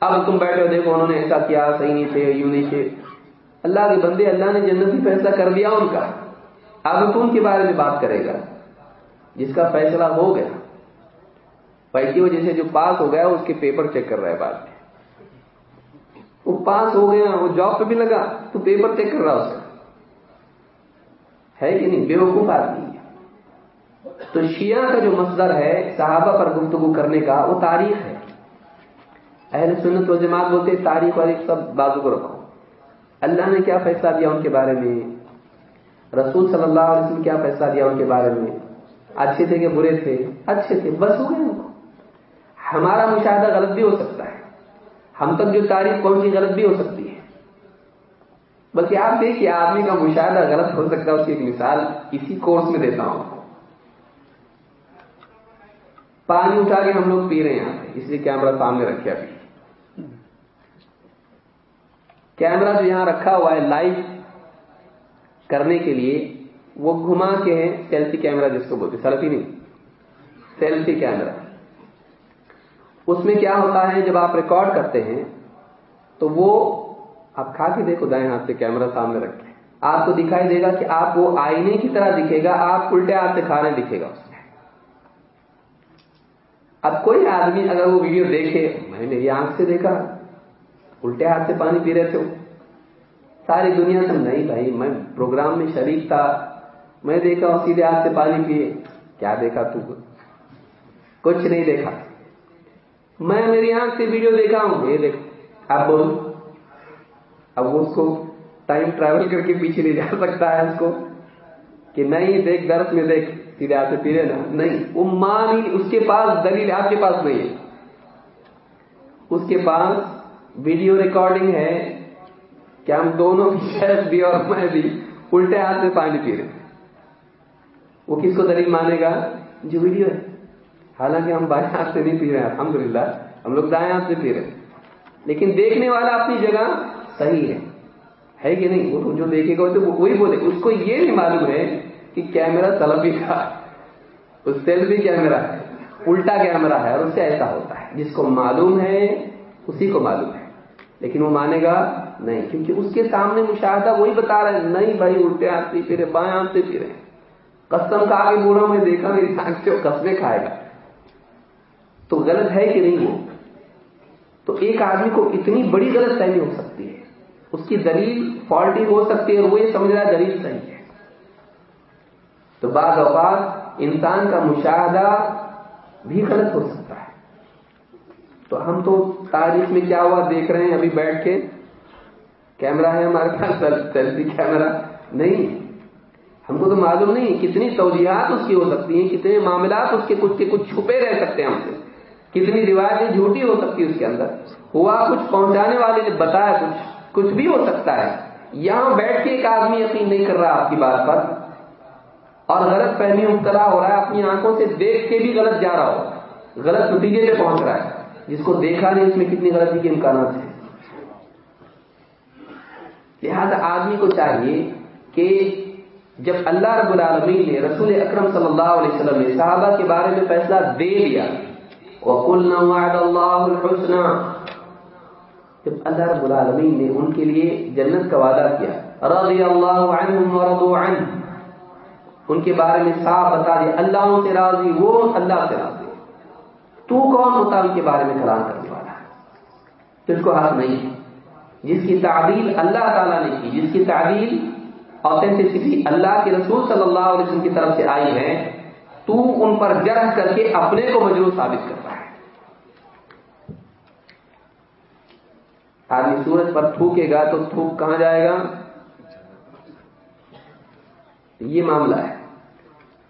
Speaker 1: اب تم بیٹھے ہو، دیکھو انہوں نے ایسا کیا، صحیح نہیں تھے، یوں نہیں تھے۔ اللہ کے بندے، اللہ نے جنتی فیصلہ کر دیا ان کا۔ اب تو ان کے بارے میں بات کرے گا؟ جس کا فیصلہ ہو گیا۔ پیسے وجہ سے جو پاس ہو گیا اس کے پیپر چیک کر رہا ہے بعد میں۔ وہ پاس ہو گیا، وہ جاب پہ بھی لگا، تو پیپر چیک کر رہا اس کا۔ ہے کہ نہیں بے وقوف آدمی تو شیعہ کا جو مصدر ہے، صحابہ پر گفتگو کرنے کا، وہ تاریخ ہے۔ اہل سنت و جماعت بولتے تاریخ اور سب بازو کو رکھو۔ اللہ نے کیا فیصلہ دیا ان کے بارے میں؟ رسول صلی اللہ علیہ وسلم کیا فیصلہ دیا ان کے بارے میں؟ اچھے تھے کہ برے تھے؟ اچھے تھے، بس ہو گئے ہمارا مشاہدہ غلط بھی ہو سکتا ہے۔ ہم تک جو تاریخ پہنچی، غلط بھی ہو سکتی ہے۔ بلکہ آپ دیکھیے، آدمی کا مشاہدہ غلط ہو سکتا ہے، اس کی ایک مثال اسی کورس میں دیتا ہوں۔ پانی اٹھا کے ہم لوگ پی رہے ہیں اس لیے کیمرہ سامنے رکھے ابھی۔ کیمرہ جو یہاں رکھا ہوا ہے لائیو کرنے کے لیے، وہ گھما کے ہیں سیلفی کیمرہ، جس کو بولتے سیلفی نہیں، سیلفی کیمرہ۔ اس میں کیا ہوتا ہے، جب آپ ریکارڈ کرتے ہیں، تو وہ آپ کھا کے دیکھو دائیں ہاتھ سے کیمرہ سامنے رکھے آپ کو دکھائی دے گا کہ آپ وہ آئینے کی طرح دکھے گا، آپ الٹے ہاتھ سے کھانے دکھے گا اس میں اب کوئی آدمی اگر وہ ویڈیو دیکھے، میں میری آنکھ سے دیکھا، الٹے ہاتھ سے پانی پی رہے تھے۔ ساری دنیا سے نہیں بھائی، میں پروگرام میں شریک تھا، میں دیکھا ہوں سیدھے ہاتھ سے پانی پیے۔ کیا دیکھا تو؟ کچھ نہیں دیکھا۔ میں میری آنکھ سے ویڈیو دیکھا ہوں، یہ دیکھ اب بول اب اس کو ٹائم ٹریول کر کے پیچھے نہیں جا سکتا ہے اس کو کہ نہیں دیکھ، درس میں دیکھ، سیدھے ہاتھ سے پی رہے نا نہیں، وہ ماں نہیں، اس کے پاس دلیل آپ کے پاس نہیں ہے۔ اس کے پاس ویڈیو ریکارڈنگ ہے کہ ہم دونوں شہد بھی اور میں بھی الٹے ہاتھ سے پانی پی رہے وہ کس کو دلیل مانے گا؟ جو ویڈیو ہے۔ حالانکہ ہم بائیں ہاتھ سے نہیں پی رہے ہیں الحمد ہم لوگ دائیں ہاتھ سے پی رہے لیکن دیکھنے والا اپنی جگہ صحیح ہے۔ ہے کہ نہیں؟ وہ جو دیکھے گا تو وہی بولے۔ اس کو یہ نہیں معلوم ہے کہ کیمرہ طلبی کا اس سیلفی کیمرہ ہے، الٹا کیمرہ ہے اور اس سے ایسا ہوتا ہے۔ جس کو معلوم ہے، اسی کو معلوم ہے۔ لیکن وہ مانے گا نہیں، کیونکہ اس کے سامنے مشاہدہ وہی بتا رہا ہے۔ نہیں بھائی، الٹے ہاتھ سے پھرے، بائیں ہاتھ سے پھرے۔ قسم کہا کے بوڑھا میں دیکھا میری آنکھ سے قسمیں کھائے گا۔ تو غلط ہے کہ نہیں وہ؟ تو ایک آدمی کو اتنی بڑی غلط فہمی ہو سکتی ہے۔ اس کی دلیل فالٹی ہو سکتی ہے وہ یہ سمجھ رہا ہے دلیل صحیح ہے۔ تو بعض اوقات انسان کا مشاہدہ بھی غلط ہو سکتا ہے۔ تو ہم تو تاریخ میں کیا ہوا دیکھ رہے ہیں، ابھی بیٹھ کے کیمرہ ہے ہمارے پاس، سیلفی کیمرہ۔ نہیں، ہم کو تو معلوم نہیں کتنی توجیحات اس کی ہو سکتی ہیں، کتنے معاملات اس کے کچھ کے کچھ چھپے رہ سکتے ہیں ہم سے۔ کتنی روایتیں جھوٹی ہو سکتی ہے اس کے اندر۔ ہوا کچھ پہنچانے والے نے بتایا کچھ۔ کچھ بھی ہو سکتا ہے۔ یہاں بیٹھ کے ایک آدمی یقین نہیں کر رہا آپ کی بات پر۔ اور غلط فہمی مبتلا ہو رہا ہے، اپنی آنکھوں سے دیکھ کے بھی غلط جا رہا ہو۔ غلط نتیجے پہ پہنچ رہا ہے۔ جس کو دیکھا نہیں، اس میں کتنی غلطی کے امکانات ہیں۔ لہذا آدمی کو چاہیے کہ جب اللہ رب العالمین نے رسول اکرم صلی اللہ علیہ وسلم نے صحابہ کے بارے میں فیصلہ دے دیا جب اللہ رب العالمین نے ان کے لیے جنت کا وعدہ کیا۔ رضی اللہ عنہم ان کے بارے میں صاف بتا دیا، اللہ سے راضی، وہ اللہ سے راضی۔ تو کون ہوتا ان کے بارے میں کلام کرنے والا؟ ہے کو حق نہیں۔ ہے جس کی تعبیل اللہ تعالیٰ نے کی، جس کی تعبیل اوتھینٹسٹی اللہ کے رسول صلی اللہ علیہ وسلم کی طرف سے آئی ہے، تو ان پر جرح کر کے اپنے کو مجرو ثابت کرتا ہے۔ آدمی سورج پر تھوکے گا تو تھوک کہاں جائے گا؟ یہ معاملہ ہے۔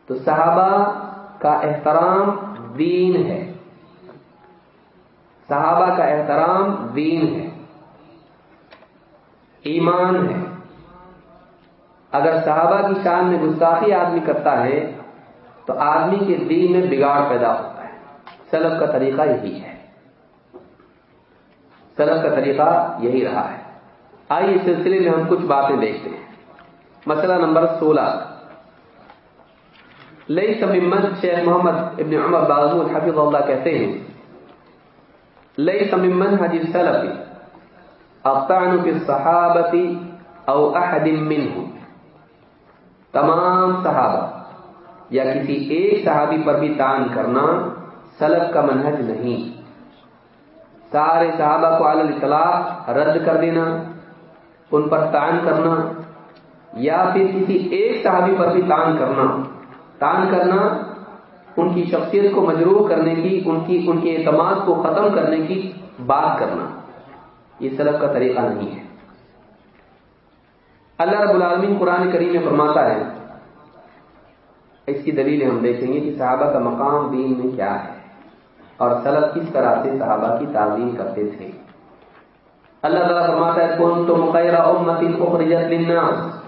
Speaker 1: تو صحابہ کا احترام دین ہے۔ صحابہ کا احترام دین ہے۔ ایمان ہے۔ اگر صحابہ کی شان میں گستاخی آدمی کرتا ہے، تو آدمی کے دین میں بگاڑ پیدا ہوتا ہے۔ سلب کا طریقہ یہی ہے۔ سلب کا طریقہ یہی رہا ہے۔ آئیے اس سلسلے میں ہم کچھ باتیں دیکھتے ہیں۔ مسئلہ نمبر سولہ۔ لئی سممن شیخ محمد ابن عمر بازو حفظ اللہ کہتے ہیں لئی سممن حجی سلفی اقتعن فی الصحابتی او احد منہم۔ تمام صحابہ یا کسی ایک صحابی پر بھی تان کرنا سلف کا منہج نہیں۔ سارے صحابہ کو علی الاطلاع رد کر دینا، ان پر تان کرنا، یا پھر کسی ایک صحابی پر بھی تان کرنا۔ تان کرنا ان کی شخصیت کو مجروح کرنے کی، ان کی، ان کے اعتماد کو ختم کرنے کی بات کرنا۔ یہ سلب کا طریقہ نہیں ہے۔ اللہ رب العالمین قرآن کریم میں فرماتا ہے، اس کی دلیلیں ہم دیکھیں گے کہ صحابہ کا مقام دین میں کیا ہے۔ اور سلب کس طرح سے صحابہ کی تعلیم کرتے تھے۔ اللہ تعالیٰ فرماتا ہے کون تو مقیرہ امت اخرجت للناس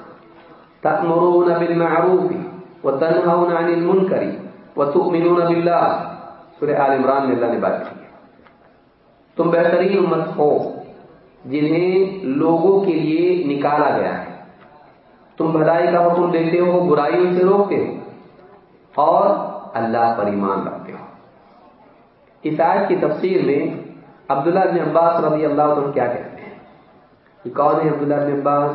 Speaker 1: تأمرون بالمعروف وتنهون عن المنکر وتؤمنون بالله سورہ آل عمران میں اللہ نے بات کی تم بہترین امت ہو جنہیں لوگوں کے لیے نکالا گیا ہے۔ تم بھلائی کا حکم دیتے ہو، برائیوں سے روکتے ہو اور اللہ پر ایمان رکھتے ہو۔ اس آیت کی تفسیر میں عبداللہ بن عباس رضی اللہ عنہ کیا کہتے ہیں؟ کہ کون ہے عبداللہ بن عباس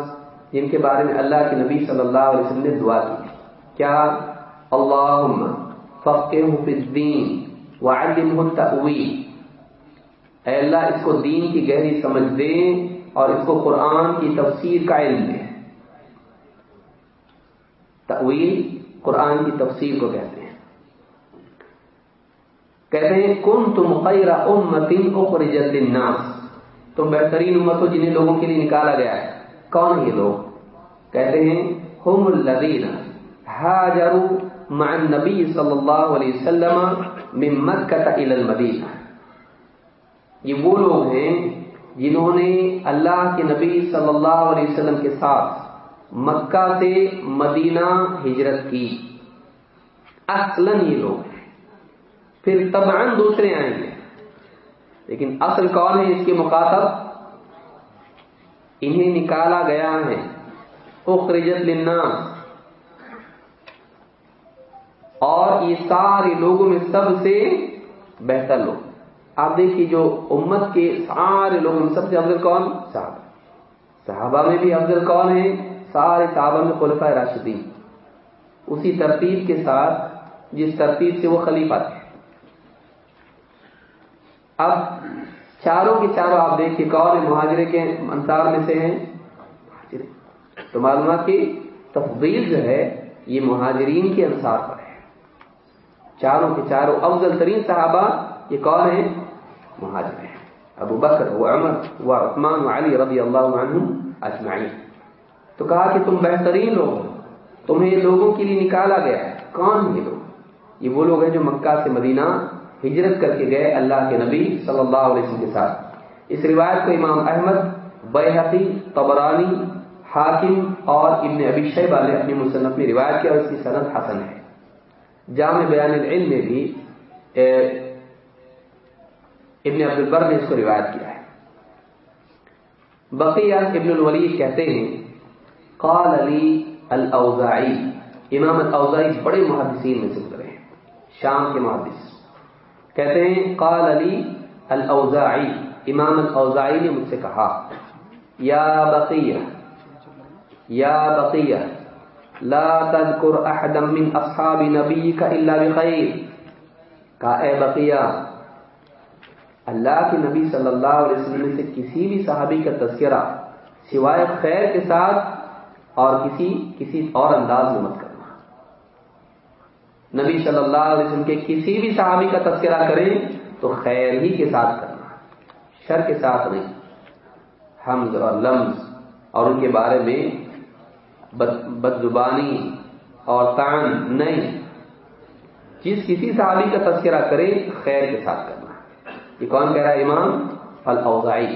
Speaker 1: جن کے بارے میں اللہ کے نبی صلی اللہ علیہ وسلم نے دعا کی؟ کیا؟ اللہم فقہ فی الدین وعلمہ التأویل۔ اے اللہ، اس کو دین کی گہری سمجھ دے اور اس کو قرآن کی تفسیر کا علم دے۔ تأویل قرآن کی تفسیر کو کہتے ہیں۔ کہتے ہیں کن تم خیر امت اخرجت للناس. تم بہترین امت ہو جنہیں لوگوں کے لیے نکالا گیا ہے۔ کون یہ لوگ؟ کہتے ہیں، ہم الذین ہاجروا مع النبی صلی اللہ علیہ وسلم من مکہ الى المدینہ. یہ وہ لوگ ہیں جنہوں نے اللہ کے نبی صلی اللہ علیہ وسلم کے ساتھ مکہ سے مدینہ ہجرت کی۔ اصلاً یہ لوگ ہیں۔ پھر تبعاً دوسرے آئیں گے۔ لیکن اصل کون ہے اس کے مخاطب؟ انہیں نکالا گیا ہے۔ اخرجت للناس۔ اور یہ سارے لوگوں میں سب سے بہتر لوگ۔ آپ دیکھیے جو امت کے سارے لوگوں میں سب سے افضل کون؟ صحابہ۔ صحابہ میں بھی افضل کون ہے سارے صحابہ میں خلفۂ راشدین۔ اسی ترتیب کے ساتھ جس ترتیب سے وہ خلیفہ تھے۔ اب چاروں کے چاروں آپ دیکھیے کون مہاجرے کے انصار میں سے ہیں؟ تو معلومات کی تفضیل جو ہے، یہ مہاجرین کے انصار پر ہے۔ چاروں کے چاروں افضل ترین صحابہ یہ کون ہے مہاجر ہیں۔ ابو بکر و عمر و عثمان و علی رضی اللہ عنہ اجمعین۔ تو کہا کہ تم بہترین لوگ ہو۔ تمہیں لوگوں کے لیے نکالا گیا ہے۔ کون یہ لوگ؟ یہ وہ لوگ ہیں جو مکہ سے مدینہ ہجرت کر کے گئے اللہ کے نبی صلی اللہ علیہ وسلم کے ساتھ۔ اس روایت کو امام احمد بیحقی طبرانی، حاکم اور ابن ابی شیبہ نے اپنی مصنف میں روایت کیا اور اس کی صنعت حسن ہے۔ جامع بیان العلم میں بھی ابن عبد البر نے اس کو روایت کیا ہے۔ بقیہ ابن الولید کہتے ہیں، قال علی الاوزاعی۔ امام الاوزاعی بڑے محدثین میں سے گزرے ہیں، شام کے محدث۔ کہتے ہیں، قال علی الاوزاعی، امام الاوزاعی نے مجھ سے کہا، یا بقیہ یا بقیہ، لا تذکر احدا من اصحاب نبیک الا بخیر، کہا، اے بقیہ، اللہ کے نبی صلی اللہ علیہ وسلم سے کسی بھی صحابی کا تذکرہ سوائے خیر کے ساتھ اور کسی کسی اور انداز میں مت کرنا نبی صلی اللہ علیہ وسلم کے کسی بھی صحابی کا تذکرہ کریں تو خیر ہی کے ساتھ کرنا شر کے ساتھ نہیں۔ حمز اور لمز اور ان کے بارے میں بد زبانی اور تان نہیں۔ جس کسی صحابی کا تذکرہ کرے خیر کے ساتھ کرنا یہ کون کہہ رہا ہے؟ امام الاوزاعی۔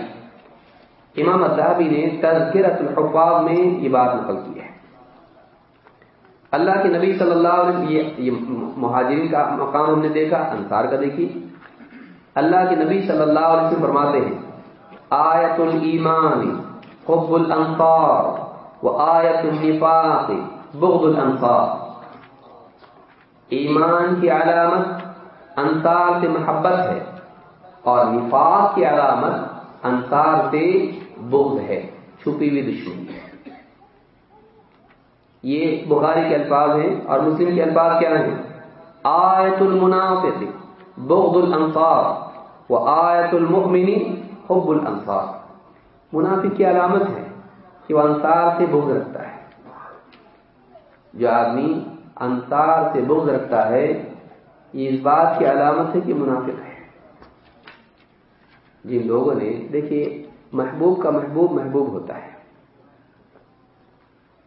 Speaker 1: امام الذهبی نے تذکرۃ الحفاظ میں یہ بات نقل کی۔ اللہ کے نبی صلی اللہ علیہ وسلم یہ, مہاجرین کا مقام ہم نے دیکھا انصار کا دیکھی۔ اللہ کے نبی صلی اللہ علیہ وسلم فرماتے ہیں آیت الایمان حب الانصار وہ آیت النفاق بغض الانصار۔ ایمان کی علامت انصار سے محبت ہے اور نفاق کی علامت انصار سے بغض ہے چھپی ہوئی دشمنی ہے۔ یہ بخاری کے الفاظ ہیں اور مسلم کے الفاظ کیا ہیں؟ آیت المنافق، بغض الانصار و آیت المؤمن، حب الانصار منافق کی علامت ہے کہ وہ انصار سے بغض رکھتا ہے۔ جو آدمی انصار سے بغض رکھتا ہے، یہ اس بات کی علامت ہے کہ منافق ہے۔ جن لوگوں نے، دیکھیے، محبوب کا محبوب محبوب ہوتا ہے۔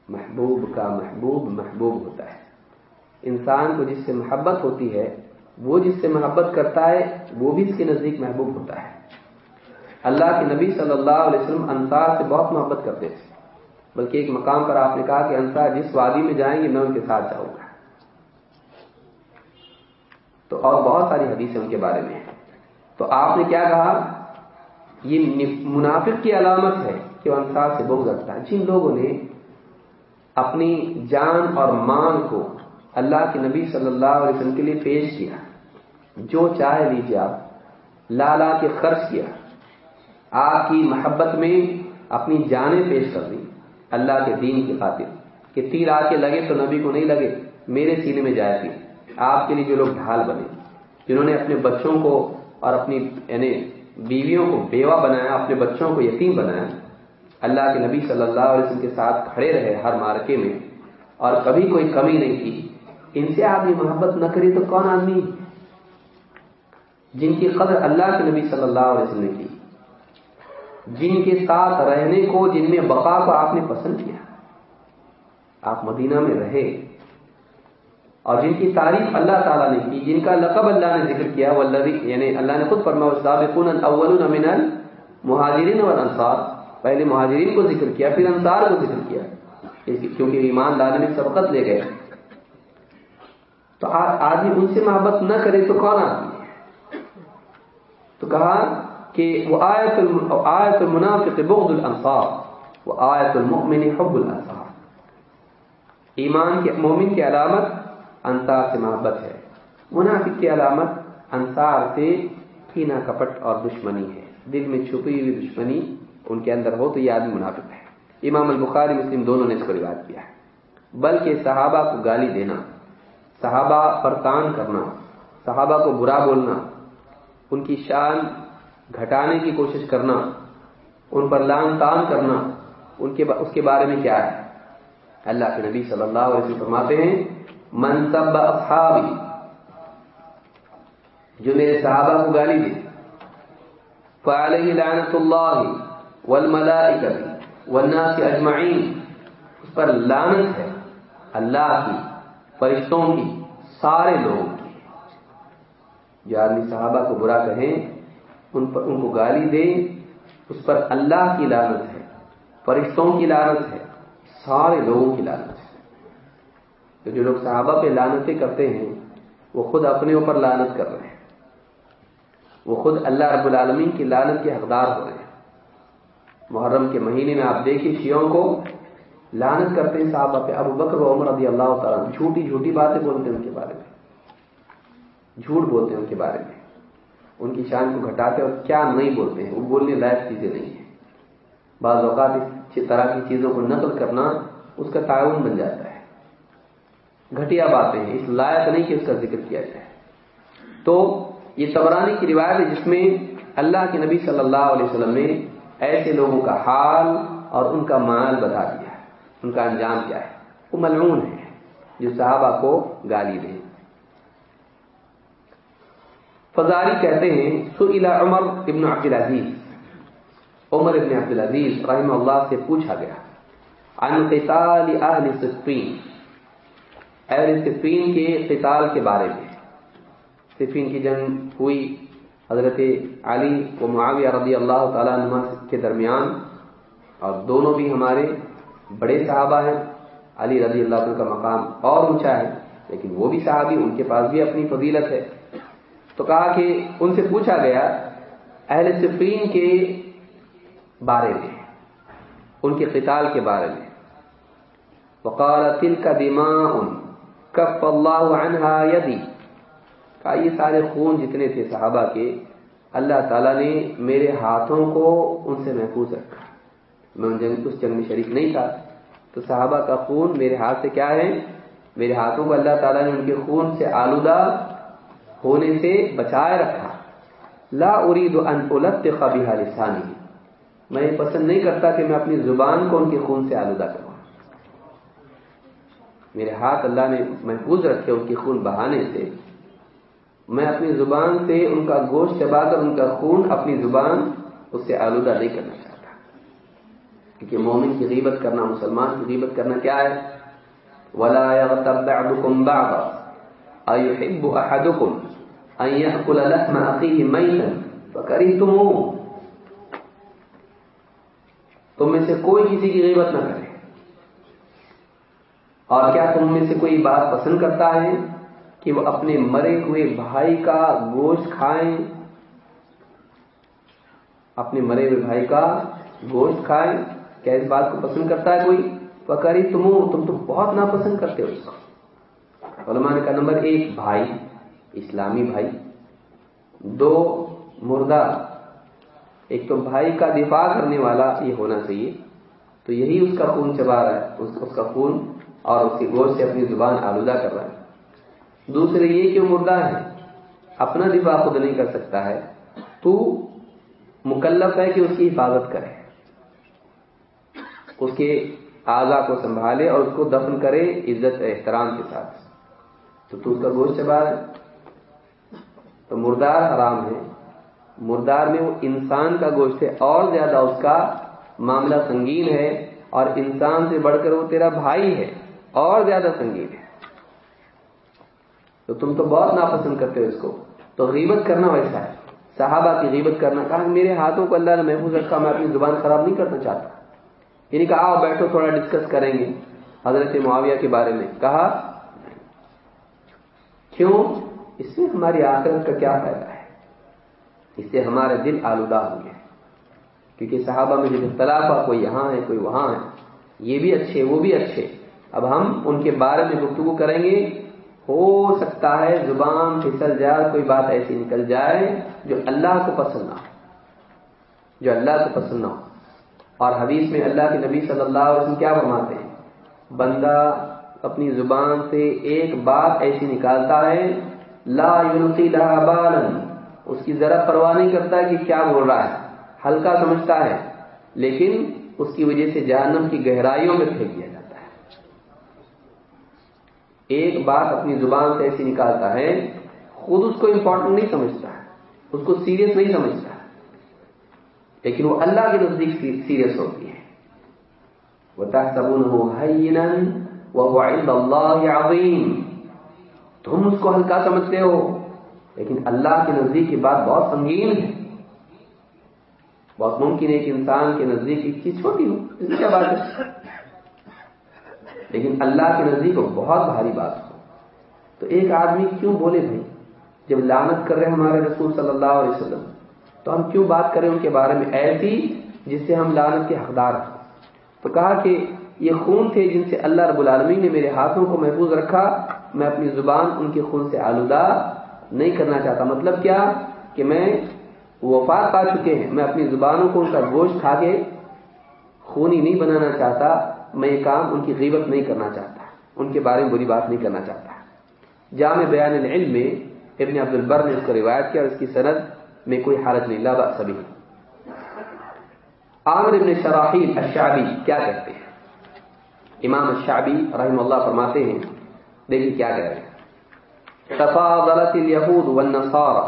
Speaker 1: محبوب کا محبوب محبوب ہوتا ہے۔ انسان کو جس سے محبت ہوتی ہے، وہ جس سے محبت کرتا ہے، وہ بھی اس کے نزدیک محبوب ہوتا ہے۔ اللہ کے نبی صلی اللہ علیہ وسلم انصار سے بہت محبت کرتے تھے۔ بلکہ ایک مقام پر آپ نے کہا کہ انصار جس وادی میں جائیں گے، میں ان کے ساتھ جاؤں گا۔ تو اور بہت ساری حدیثیں ان کے بارے میں ہیں۔ تو آپ نے کیا کہا؟ یہ منافق کی علامت ہے کہ وہ انصار سے بغض رکھتا ہے۔ جن لوگوں نے اپنی جان اور مان کو اللہ کے نبی صلی اللہ علیہ وسلم کے لیے پیش کیا۔ جو چاہے لیجیے آپ لا لا کے خرچ کیا۔ آپ کی محبت میں اپنی جانیں پیش کر دی اللہ کے دین کی خاطر۔ کہ تیر آ کے لگے تو نبی کو نہیں لگے، میرے سینے میں جائے تھی۔ آپ کے لیے جو لوگ ڈھال بنے، جنہوں نے اپنے بچوں کو اور اپنی یعنی بیویوں کو بیوہ بنایا، اپنے بچوں کو یتیم بنایا اللہ کے نبی صلی اللہ علیہ وسلم کے ساتھ کھڑے رہے ہر مارکے میں اور کبھی کوئی کمی نہیں کی۔ ان سے آدمی محبت نہ کرے تو کون آدمی؟ جن کی قدر اللہ کے نبی صلی اللہ علیہ وسلم نے کی۔ جن کے ساتھ رہنے کو، جن میں بقا کو آپ نے پسند کیا۔ آپ مدینہ میں رہے۔ اور جن کی تعریف اللہ تعالیٰ نے کی، جن کا لقب اللہ نے ذکر کیا وہ یعنی اللہ نے خود فرما من مہاجرین اور انصار پہلے مہاجرین کو ذکر کیا، پھر انصار کو ذکر کیا۔ کیونکہ ایمان لانے میں سبقت لے گئے۔ تو آدمی ان سے محبت نہ کرے تو کون آدمی؟ تو کہا کہ وہ آیت آیت المنافق بغض الانصار، وہ آیت المؤمن حب الانصار۔ ایمان کے مومن کی علامت انصار سے محبت ہے۔ منافق کی علامت انصار سے کینا کپٹ اور دشمنی ہے۔ دل میں چھپی ہوئی دشمنی ان کے اندر ہو تو یہ آدمی منافق ہے۔ امام البخاری، مسلم دونوں نے اس کو روایت کیا ہے۔ بلکہ صحابہ کو گالی دینا، صحابہ پر تان کرنا، صحابہ کو برا بولنا، ان کی شان گھٹانے کی کوشش کرنا، ان پر لان تان کرنا، ان کے اس کے بارے میں کیا ہے؟ اللہ کے نبی صلی اللہ علیہ وسلم فرماتے ہیں منصب اصحابی جو میرے صحابہ کو گالی دے فعلیہ لعنت اللہ والملائکہ والناس اجمعین، اس پر لعنت ہے اللہ کی، فرشتوں کی، سارے لوگوں کی۔ جو آدمی صحابہ کو برا کہیں ان پر، ان کو گالی دے، اس پر اللہ کی لانت ہے، فرشتوں کی لانت ہے، سارے لوگوں کی لانت ہے۔ تو جو لوگ صحابہ پہ لانتیں کرتے ہیں، وہ خود اپنے اوپر لانت کر رہے ہیں۔ وہ خود اللہ رب العالمین کی لانت کے حقدار ہو رہے ہیں۔ محرم کے مہینے میں آپ دیکھیں شیوں کو لانت کرتے ہیں صحابہ پہ، ابو بکر و عمر رضی اللہ تعالیٰ جھوٹی جھوٹی باتیں بولتے ہیں ان کے بارے میں۔ جھوٹ بولتے ہیں ان کے بارے میں۔ ان کی شان کو گھٹاتے اور کیا نہیں بولتے ہیں، وہ بولنے لائق چیزیں نہیں ہیں۔ بعض اوقات اس طرح کی چیزوں کو نقل کرنا اس کا تعاون بن جاتا ہے۔ گھٹیا باتیں ہیں، اس لائق نہیں کہ اس کا ذکر کیا جائے۔ تو یہ تبرانی کی روایت ہے جس میں اللہ کے نبی صلی اللہ علیہ وسلم نے ایسے لوگوں کا حال اور ان کا مال بتا دیا ہے۔ ان کا انجام کیا ہے؟ وہ ملعون ہے جو صحابہ کو گالی دیں۔ فضاری کہتے ہیں سئلہ عمر ابن عبد العزیز عمر ابن عبد العزیز رحمہ اللہ سے پوچھا گیا، عن قتال اہل صفین۔ اہل صفین کے قتال کے بارے میں۔ صفین کی جنگ ہوئی، حضرت علی و معاویہ رضی اللہ تعالیٰ عنہ سے کے درمیان اور دونوں بھی ہمارے بڑے صحابہ ہیں۔ علی رضی اللہ عنہ کا مقام اور اونچا ہے، لیکن وہ بھی صحابی، ان کے پاس بھی اپنی فضیلت ہے۔ تو کہا کہ ان سے پوچھا گیا، اہل صفین کے بارے میں، ان کے قتال کے بارے میں۔ فقال تل کا کف اللہ عنہا یدی۔ کہا، یہ سارے خون جتنے تھے صحابہ کے اللہ تعالیٰ نے میرے ہاتھوں کو ان سے محفوظ رکھا۔ میں ان جنگ اس جنگ میں شریک نہیں تھا۔ تو صحابہ کا خون میرے ہاتھ سے کیا ہے؟ میرے ہاتھوں کو اللہ تعالیٰ نے ان کے خون سے آلودہ ہونے سے بچائے رکھا۔ لا ارید ان الطف بها لسانی میں یہ پسند نہیں کرتا کہ میں اپنی زبان کو ان کے خون سے آلودہ کروں۔ میرے ہاتھ اللہ نے محفوظ رکھے ان کے خون بہانے سے۔ میں اپنی زبان سے ان کا گوشت چبا کر، ان کا خون اپنی زبان اس سے آلودہ نہیں کرنا چاہتا۔ کیونکہ مومن کی غیبت کرنا، مسلمان کی غیبت کرنا کیا ہے؟ ولا يغتب بعضكم بعضا ايحب احدكم ان ياكل لحم اخيه ميتا فكرهتموه۔ تم میں سے کوئی کسی کی غیبت نہ کرے۔ اور کیا تم میں سے کوئی بات پسند کرتا ہے؟ کہ وہ اپنے مرے ہوئے بھائی کا گوشت کھائیں۔ اپنے مرے ہوئے بھائی کا گوشت کھائیں۔ کیا اس بات کو پسند کرتا ہے کوئی؟ پکڑی تم تم تو بہت ناپسند کرتے ہو اس کو علماء نے کہا، نمبر ایک، بھائی، اسلامی بھائی۔ دو، مردہ۔ ایک تو بھائی کا دفاع کرنے والا یہ ہونا چاہیے۔ تو یہی اس کا خون چبا رہا ہے اس کا خون اور اس کے گوشت سے اپنی زبان آلودہ کر رہا ہے۔ دوسرے یہ کہ وہ مردہ ہے، اپنا دفاع خود نہیں کر سکتا ہے، تو مکلف ہے کہ اس کی حفاظت کرے، اس کے اعضا کو سنبھالے اور اس کو دفن کرے عزت احترام کے ساتھ۔ تو تو اس کا گوشت چبا ہے۔ تو مردار حرام ہے۔ مردار میں وہ انسان کا گوشت ہے، اور زیادہ اس کا معاملہ سنگین ہے، اور انسان سے بڑھ کر وہ تیرا بھائی ہے، اور زیادہ سنگین ہے۔ تو تم تو بہت ناپسند کرتے ہو اس کو۔ تو غیبت کرنا ویسا ہے۔ صحابہ کی غیبت کرنا، کہا میرے ہاتھوں کو اللہ نے محفوظ رکھا، میں اپنی زبان خراب نہیں کرنا چاہتا۔ یعنی کہا آؤ بیٹھو، تھوڑا ڈسکس کریں گے حضرت معاویہ کے بارے میں۔ کہا، کیوں؟ اس میں ہماری آخرت کا کیا فائدہ ہے؟ اس سے ہمارے دل آلودہ ہو گئے کیونکہ صحابہ میں جو اختلاف ہوا، کوئی یہاں ہے، کوئی وہاں ہے، یہ بھی اچھے، وہ بھی اچھے۔ اب ہم ان کے بارے میں گفتگو کریں گے۔ ہو سکتا ہے زبان پھسل جائے، کوئی بات ایسی نکل جائے جو اللہ کو پسند نہ ہو۔ جو اللہ کو پسند نہ ہو۔ اور حدیث میں اللہ کے نبی صلی اللہ علیہ وسلم کیا فرماتے ہیں؟ بندہ اپنی زبان سے ایک بات ایسی نکالتا ہے، لا یلقی لها اس کی ذرا پرواہ نہیں کرتا کہ کیا بول رہا ہے، ہلکا سمجھتا ہے، لیکن اس کی وجہ سے جہنم کی گہرائیوں میں پھینک دیا جاتا ہے۔ ایک بات اپنی زبان سے ایسی نکالتا ہے، خود اس کو امپورٹنٹ نہیں سمجھتا ہے، اس کو سیریس نہیں سمجھتا لیکن وہ اللہ کے نزدیک سیریس ہوتی ہے۔ وہ تحسبون اللہ عظیم تم اس کو ہلکا سمجھتے ہو، لیکن اللہ کے نزدیک یہ بات بہت سنگین ہے۔ بہت ممکن ہے کہ انسان کے نزدیک ایک چیز چھوٹی ہو، اس کیا بات ہے؟ لیکن اللہ کے نزدیک بہت بھاری بات ہو۔ تو ایک آدمی کیوں بولے بھائی؟ جب لانت کر رہے ہمارے رسول صلی اللہ علیہ وسلم، تو ہم کیوں بات کریں ان کے بارے میں ایسی جس سے ہم لانت کے حقدار ہیں؟ تو کہا کہ یہ خون تھے جن سے اللہ رب العالمین نے میرے ہاتھوں کو محفوظ رکھا، میں اپنی زبان ان کے خون سے آلودہ نہیں کرنا چاہتا۔ مطلب کیا؟ کہ میں وفات پا چکے ہیں، میں اپنی زبانوں کو ان کا گوشت کھا کے خونی نہیں بنانا چاہتا۔ میں یہ کام ان کی غیبت نہیں کرنا چاہتا، ان کے بارے میں بری بات نہیں کرنا چاہتا۔ جامع بیان العلم میں ابن عبد البر نے اس کو روایت کیا اور اس کی سند میں کوئی حالت نہیں لابا سبھی عامر ابن شراحیل الشعبی کیا کہتے ہیں؟ امام الشعبی رحم اللہ فرماتے ہیں دیکھیے کیا کہہ رہے ہیں۔ تفاضلت اليهود والنصارى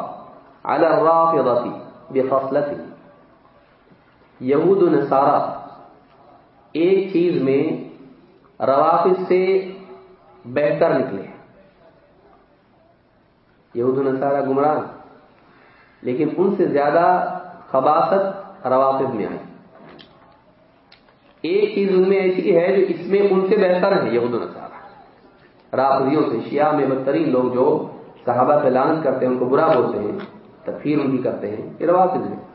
Speaker 1: على الرافضة بخصلة یہود و نصارہ ایک چیز میں روافظ سے بہتر نکلے یہود و نصارہ گمراہ لیکن ان سے زیادہ خباست روافظ میں آئی۔ ایک چیز ان میں ایسی ہے جو اس میں ان سے بہتر ہے یہود و نصارہ۔ رافضیوں سے، شیعہ میں بدترین لوگ جو صحابہ پہ لانت کرتے ہیں، ان کو برا بولتے ہیں، تکفیر ان کی کرتے ہیں، یہ روافظ ہیں۔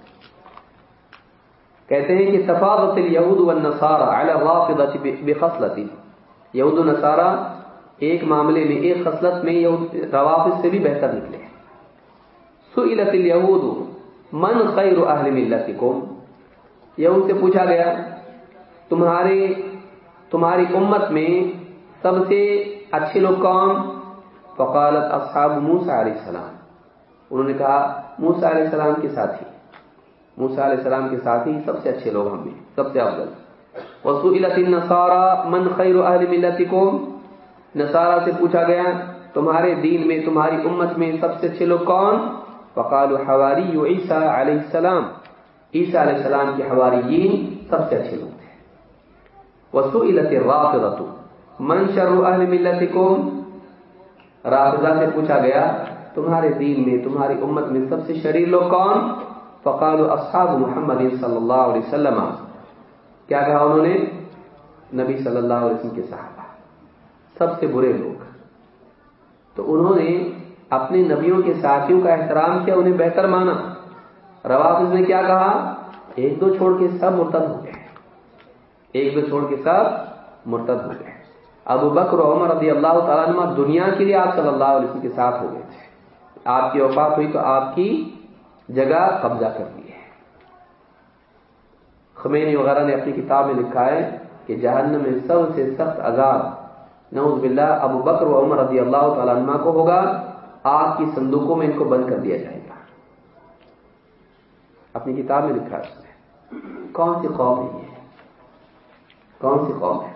Speaker 1: کہتے ہیں کہ تفاوت یہود و نصارہ بخصلتی۔ یہود و نصارہ ایک معاملے میں، ایک خصلت میں روافظ سے بھی بہتر نکلے سئلت الیہود، من خیر اہل ملتکم؟ یہود سے پوچھا گیا، تمہارے، تمہاری امت میں سب سے اچھے لوگ کون؟ فقالت اصحاب موسیٰ علیہ السلام۔ انہوں نے کہا، موسیٰ علیہ السلام کے ساتھی۔ موسیٰ علیہ السلام کے ساتھی سب سے اچھے لوگ ہم میں سب سے افضل۔ وسئلت النصارى من خیر اہل ملتکم؟ نصارہ سے پوچھا گیا، تمہارے دین میں، تمہاری امت میں سب سے اچھے لوگ کون؟ فقالوا حواری عیسیٰ علیہ السلام۔ عیسیٰ علیہ السلام کے حواریین سب سے اچھے لوگ تھے۔ وسئلت الرافضہ من شر اہل ملتکم؟ رافضہ سے پوچھا گیا، تمہارے دین میں، تمہاری امت میں سب سے شریر لوگ کون؟ فقالوا اصحاب محمد صلی اللہ علیہ وسلم، کیا کہا انہوں نے؟ نبی صلی اللہ علیہ وسلم کے صحابہ، سب سے برے لوگ۔ تو انہوں نے اپنے نبیوں کے ساتھیوں کا احترام کیا، انہیں بہتر مانا۔ روافظ نے کیا کہا؟ ایک دو چھوڑ کے سب مرتد ہو گئے۔ ایک دو چھوڑ کے سب مرتد ہو گئے۔ ابو بکر عمر رضی اللہ تعالیٰ عنہ دنیا کے لیے آپ صلی اللہ علیہ وسلم کے ساتھ ہو گئے تھے۔ آپ کی وفات ہوئی تو آپ کی جگہ قبضہ کر لی ہے۔ خمینی وغیرہ نے اپنی کتاب میں لکھا ہے کہ جہنم میں سب سے سخت عذاب، نعوذ باللہ، ابو بکر و عمر رضی اللہ تعالیٰ عنہ کو ہوگا۔ آگ کی صندوقوں میں ان کو بند کر دیا جائے گا۔ اپنی کتاب میں لکھا اس نے کون سی قوم ہے یہ؟ کون سی قوم ہے؟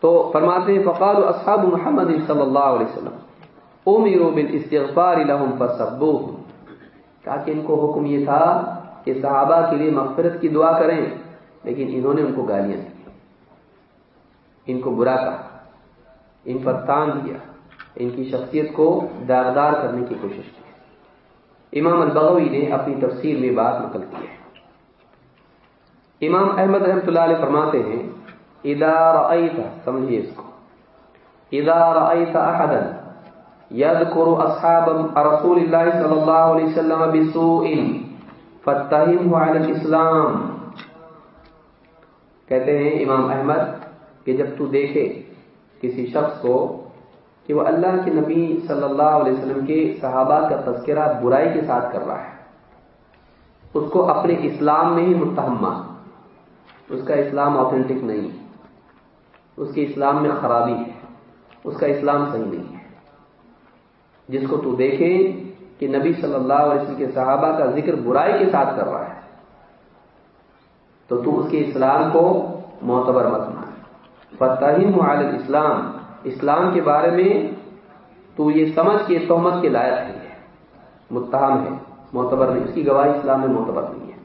Speaker 1: تو فرماتے ہیں فقال اصحاب محمد صلی اللہ علیہ وسلم امروا بالاستغفار لهم فسبوهم تاکہ ان کو حکم یہ تھا کہ صحابہ کے لیے مغفرت کی دعا کریں، لیکن انہوں نے ان کو گالیاں دی۔ ان کو برا کہا۔ ان پر تان دیا۔ ان کی شخصیت کو داغدار کرنے کی کوشش کی۔ امام البغوی نے اپنی تفسیر میں بات نقل کی ہے۔ امام احمد رحمۃ اللہ علیہ فرماتے ہیں ادار سمجھیے اس کو۔ ادار احدا يذكر اصحاب رسول الله صلى الله عليه وسلم بسوء، فاتهمه على الاسلام کہتے ہیں امام احمد کہ جب تو دیکھے کسی شخص کو کہ وہ اللہ کے نبی صلی اللہ علیہ وسلم کے صحابہ کا تذکرہ برائی کے ساتھ کر رہا ہے، اس کو اپنے اسلام میں ہی متہم اس کا اسلام آتھینٹک نہیں، اس کے اسلام میں خرابی ہے، اس کا اسلام صحیح نہیں۔ ہے جس کو تو دیکھے کہ نبی صلی اللہ علیہ وسلم کے صحابہ کا ذکر برائی کے ساتھ کر رہا ہے، تو تو اس کے اسلام کو معتبر مت مان فتح عالم اسلام اسلام کے بارے میں تو یہ سمجھ کے تہمت کے لائق ہے۔ متہم ہے، معتبر نہیں، اس کی گواہی اسلام میں معتبر نہیں ہے۔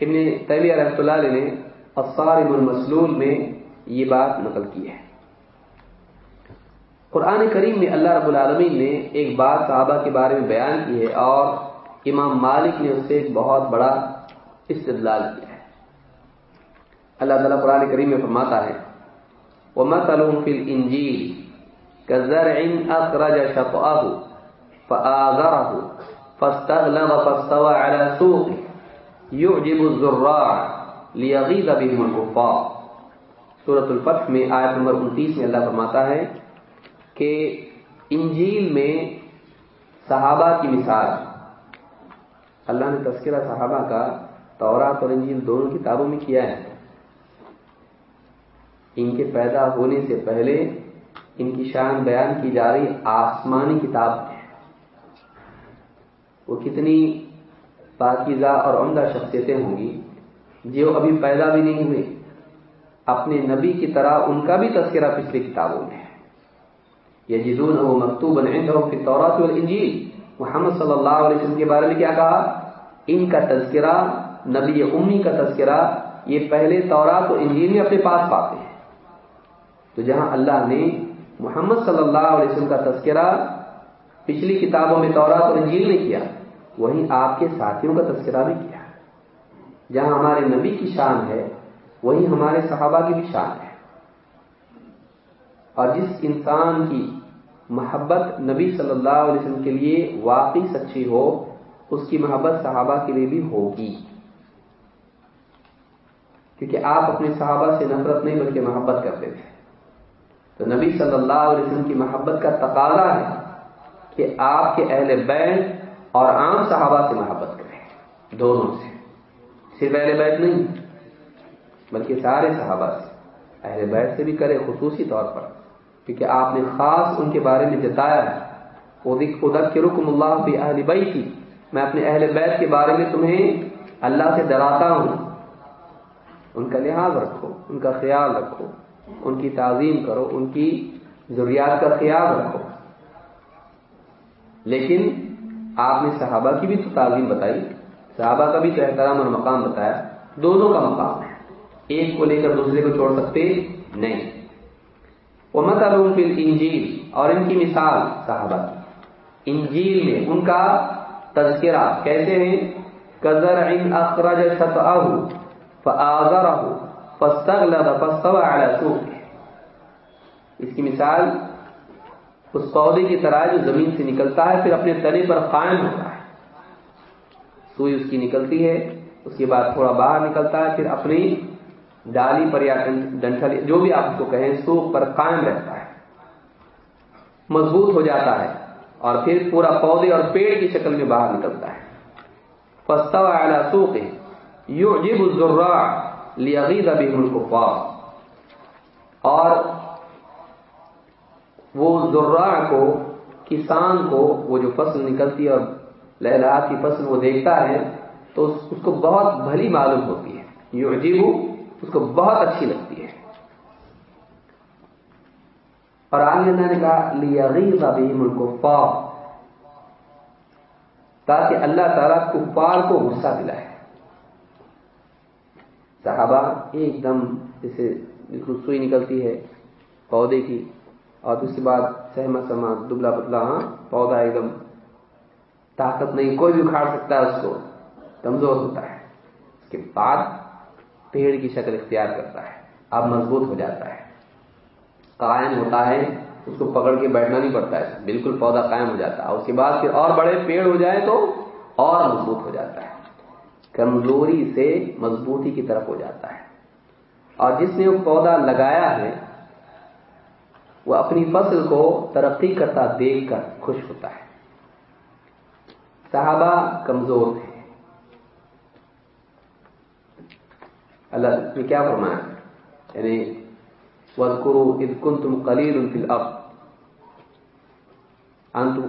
Speaker 1: ابن طیلیہ رحمۃ اللہ علیہ نے الصارم المسلول میں یہ بات نقل کی ہے۔ قرآن کریم میں اللہ رب العالمین نے ایک بات صحابہ کے بارے میں بیان کی ہے اور امام مالک نے اس سے ایک بہت بڑا استدلال کیا ہے۔ اللہ تعالیٰ قرآن کریم میں فرماتا ہے وَمَثَلُهُمْ فِي الْإِنجِيلِ كَزَرْعٍ أَخْرَجَ شَطْأَهُ فَآذَرَهُ فَاسْتَغْلَظَ فَاسْتَوَى عَلَى سُوقِهِ يُعْجِبُ الزُّرَّاعَ لِيَغِيظَ بِهِمُ الْكُفَّارَ۔ سورة الفتح میں آیت نمبر 29 میں اللہ فرماتا ہے کہ انجیل میں صحابہ کی مثال۔ اللہ نے تذکرہ صحابہ کا تورات اور انجیل دونوں کتابوں میں کیا ہے۔ ان کے پیدا ہونے سے پہلے ان کی شان بیان کی جا رہی آسمانی کتاب وہ کتنی پاکیزہ اور عمدہ شخصیتیں ہوں گی جو ابھی پیدا بھی نہیں ہوئے۔ اپنے نبی کی طرح ان کا بھی تذکرہ پچھلی کتابوں میں ہے یجدون وہ مکتوب فی التوراۃ والانجیل. محمد صلی اللہ علیہ وسلم کے بارے میں کیا کہا؟ ان کا تذکرہ، نبی امی کا تذکرہ، یہ پہلے تورات و انجیل میں اپنے پاس پاتے ہیں۔ تو جہاں اللہ نے محمد صلی اللہ علیہ وسلم کا تذکرہ پچھلی کتابوں میں تورات اور انجیل نے کیا، وہیں آپ کے ساتھیوں کا تذکرہ بھی کیا۔ جہاں ہمارے نبی کی شان ہے، وہیں ہمارے صحابہ کی بھی شان ہے۔ اور جس انسان کی محبت نبی صلی اللہ علیہ وسلم کے لیے واقعی سچی ہو، اس کی محبت صحابہ کے لیے بھی ہوگی۔ کیونکہ آپ اپنے صحابہ سے نفرت نہیں بلکہ محبت کرتے تھے۔ تو نبی صلی اللہ علیہ وسلم کی محبت کا تقاضا ہے کہ آپ کے اہل بیت اور عام صحابہ سے محبت کریں، دونوں سے۔ صرف اہل بیت نہیں، بلکہ سارے صحابہ سے۔ اہل بیت سے بھی کرے خصوصی طور پر۔ کیونکہ آپ نے خاص ان کے بارے میں جتایا ہے۔ کے رکم اللہ بھی اہل بئی تھی میں اپنے اہل بیت کے بارے میں تمہیں اللہ سے ڈراتا ہوں۔ ان کا لحاظ رکھو، ان کا خیال رکھو، ان کی تعظیم کرو، ان کی ضروریات کا خیال رکھو۔ لیکن آپ نے صحابہ کی بھی تو تعظیم بتائی، صحابہ کا بھی تو احترام اور مقام بتایا۔ دونوں کا مقام ہے ایک کو لے کر دوسرے کو چھوڑ سکتے نہیں۔ وہ مت انجیل اور ان کی مثال، صحابہ۔ کی انجیل میں ان کا تذکرہ کیسے ہیں کزر ان اخراج اس کی مثال اس پودے کی طرح جو زمین سے نکلتا ہے، پھر اپنے تنے پر قائم ہوتا ہے۔ سوئی اس کی نکلتی ہے، اس کے بعد تھوڑا باہر نکلتا ہے، پھر اپنی ڈالی پر یا ڈنٹل جو بھی آپ کو کہیں سوکھ پر قائم رہتا ہے۔ مضبوط ہو جاتا ہے اور پھر پورا پودے اور پیڑ کی شکل میں باہر نکلتا ہے۔ پستہ اعلیٰ سوکھ یو جب لیغیظ بهم الکفار اور وہ ذرا کو، کسان کو، وہ جو فصل نکلتی ہے اور لہلا کی فصل وہ دیکھتا ہے، تو اس کو بہت بھلی معلوم ہوتی ہے۔ یو عجیب اس کو بہت اچھی لگتی ہے۔ اور آگے اللہ نے کہا لیغیظ بهم الکفار تاکہ اللہ تعالیٰ کفار کو غصہ دلائے۔ صحابہ ایک دم جیسے بالکل سوئی نکلتی ہے پودے کی، اور اس کے بعد سہما سما دبلا پتلا ہاں پودا ایک دم طاقت نہیں، کوئی بھی اکھاڑ سکتا ہے اس کو، کمزور ہوتا ہے۔ اس کے بعد پیڑ کی شکل اختیار کرتا ہے اب مضبوط ہو جاتا ہے۔ قائم ہوتا ہے، اس کو پکڑ کے بیٹھنا نہیں پڑتا ہے، بالکل پودا قائم ہو جاتا ہے۔ اس کے بعد پھر اور بڑے پیڑ ہو جائے تو اور مضبوط ہو جاتا ہے۔ کمزوری سے مضبوطی کی طرف ہو جاتا ہے۔ اور جس نے وہ پودا لگایا ہے، وہ اپنی فصل کو ترقی کرتا دیکھ کر خوش ہوتا ہے۔ صحابہ کمزور تھے۔ اللہ نے کیا فرمایا؟ یعنی وزقرو ادکن تم کلیل الفل اب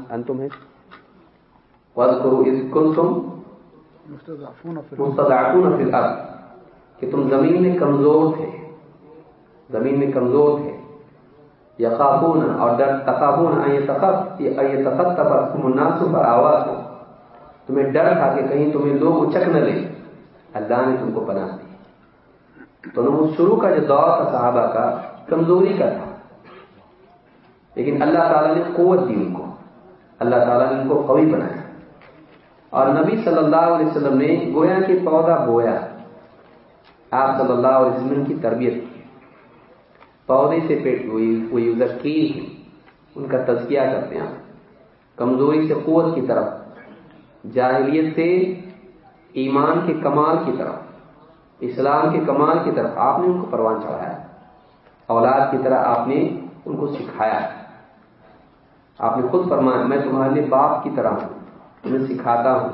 Speaker 1: انتم ہے وزقرو ادکن تم مستضعفون فی الارض۔ کہ تم زمین میں کمزور تھے۔ زمین میں کمزور تھے۔ یقافون اور ڈر تقابون تم الناس پر آواز ہو تمہیں ڈر تھا کہ کہیں تمہیں لوگ اچک نہ لیں۔ اللہ نے تم کو پناہ دی۔ تو شروع کا جو دور تھا صحابہ کا، کمزوری کا تھا۔ لیکن اللہ تعالیٰ نے قوت دی ان کو۔ اللہ تعالیٰ نے ان کو قوی بنایا۔ اور نبی صلی اللہ علیہ وسلم نے گویا کے پودا بویا۔ آپ صلی اللہ علیہ وسلم کی تربیت کی۔ پودے سے پیٹ ہوئی کی ان کا تزکیہ کرتے ہیں کمزوری سے قوت کی طرف۔ جاہلیت سے ایمان کے کمال کی طرف۔ اسلام کے کمال کی طرف آپ نے ان کو پروان چڑھایا اولاد کی طرح آپ نے ان کو سکھایا آپ نے خود فرمایا، میں تمہارے لیے باپ کی طرح ہوں، تمہیں سکھاتا ہوں۔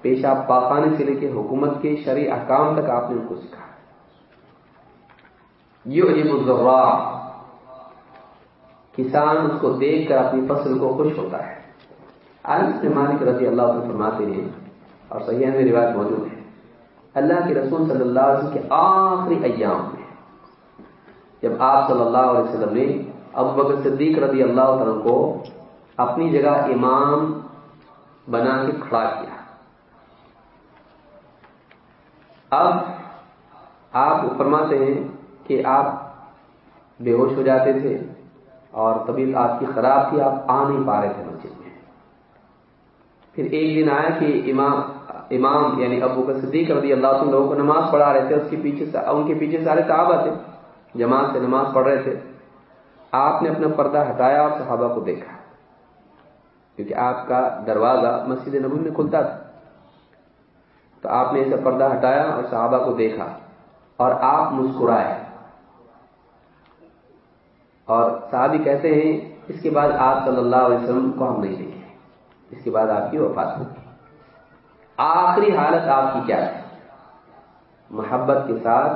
Speaker 1: پیشاب پاخانے سے لے کے حکومت کے شرع احکام تک آپ نے ان کو سکھایا۔ یہ عجیب کسان اس کو دیکھ کر اپنی فصل کو خوش ہوتا ہے۔ آج مالک رضی اللہ عنہ فرماتے ہیں اور صحیح میں روایت موجود ہے۔ اللہ کے رسول صلی اللہ علیہ وسلم کے آخری ایام میں جب آپ صلی اللہ علیہ وسلم نے ابو بکر صدیق رضی اللہ عنہ کو اپنی جگہ امام بنا کے کھڑا کیا۔ اب آپ فرماتے ہیں کہ آپ بے ہوش ہو جاتے تھے اور طبیعت آپ کی خراب تھی، آپ آ نہیں پا رہے تھے مسجد میں۔ پھر ایک دن آیا کہ امام امام یعنی ابو کا صدیق رضی اللہ عنہ لوگوں کو نماز پڑھا رہے تھے، اس کے پیچھے ان کے پیچھے سارے صحابہ تھے۔ جماعت سے نماز پڑھ رہے تھے۔ آپ نے اپنا پردہ ہٹایا اور صحابہ کو دیکھا۔ کیونکہ آپ کا دروازہ مسجد نبی میں کھلتا تھا۔ تو آپ نے اسے پردہ ہٹایا اور صحابہ کو دیکھا۔ اور آپ مسکرائے۔ اور صحابی کہتے ہیں، اس کے بعد آپ صلی اللہ علیہ وسلم کو ہم نہیں دیکھیں اس کے بعد آپ کی وفات ہوگی۔ آخری حالت آپ کی کیا ہے محبت کے ساتھ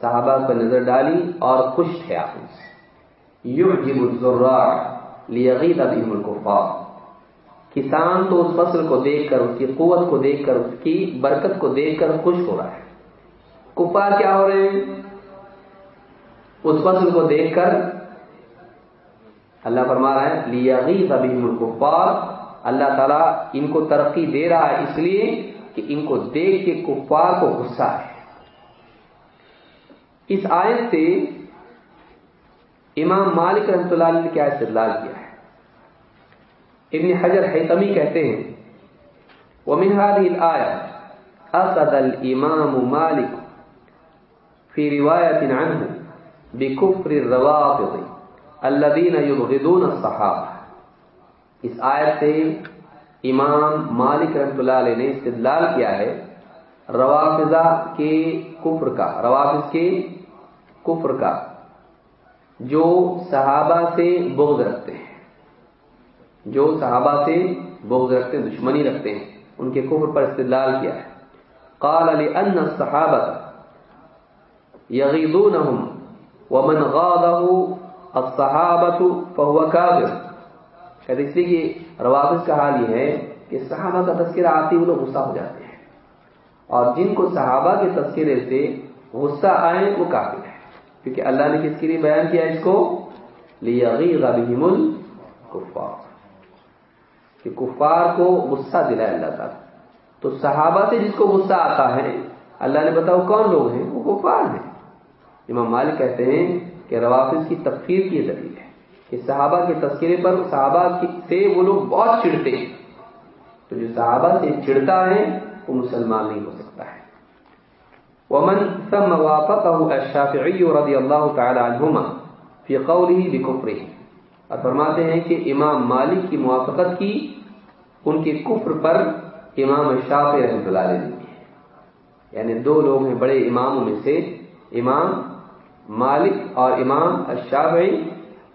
Speaker 1: صحابہ پر نظر ڈالی اور خوش تھے آپ ان سے۔ یو جب لیغید بهم الكفار کسان تو اس فصل کو دیکھ کر اس کی قوت کو دیکھ کر اس کی برکت کو دیکھ کر خوش ہو رہا ہے۔ کفار کیا ہو رہے ہیں؟ اس فصل کو دیکھ کر اللہ فرما رہا ہے لیغید بهم الكفار اللہ تعالیٰ ان کو ترقی دے رہا ہے اس لیے کہ ان کو دیکھ کے کفار کو غصہ ہے۔ اس آیت سے امام مالک رحمۃ اللہ علیہ نے کیا استدلال کیا ہے۔ ابن حجر حیتمی کہتے ہیں، ومن هذه الآية أخذ الإمام مالك في رواية عنه بكفر الروافض الذين يبغضون الصحابة۔ اس آیت سے امام مالک رحمۃ اللہ علیہ نے استدلال کیا ہے، روافضہ کے کفر کا روافظ کے کفر کا، جو صحابہ سے بغض رکھتے ہیں، جو صحابہ سے بغض رکھتے ہیں، دشمنی رکھتے ہیں، ان کے کفر پر استدلال کیا ہے۔ قال علی ان صحابہ یغیدونہم ومن غاضه الصحابة فهو کافر کہتے اس لیے کہ روابط کا حال یہ ہے کہ صحابہ کا تذکرہ آتی وہ لوگ غصہ ہو جاتے ہیں۔ اور جن کو صحابہ کے تذکرے سے غصہ آئے، وہ کافر ہے کیونکہ اللہ نے کس کے لیے بیان کیا اس کو؟ لیغیظ بہم الکفار کہ کفار کو غصہ دلائے اللہ تعالیٰ۔ تو صحابہ سے جس کو غصہ آتا ہے، اللہ نے بتاؤ کون لوگ ہیں؟ وہ کفار ہیں۔ امام مالک کہتے ہیں کہ روافظ کی تفیر کی دلیل ہے۔ کہ صحابہ کے تذکرے پر صحابہ سے وہ لوگ بہت چڑھتے ہیں۔ تو جو صحابہ سے چڑھتا ہے، وہ مسلمان نہیں ہو سکتا ہے۔ ومن ثم وافقه الشافعي رضي الله تعالى عنهما في قوله بكفره۔ اور فرماتے ہیں کہ امام مالک کی موافقت کی ان کے کفر پر امام شافعی رحمۃ اللہ علیہ نے یعنی دو لوگ ہیں، بڑے اماموں میں سے امام مالک اور امام الشافعی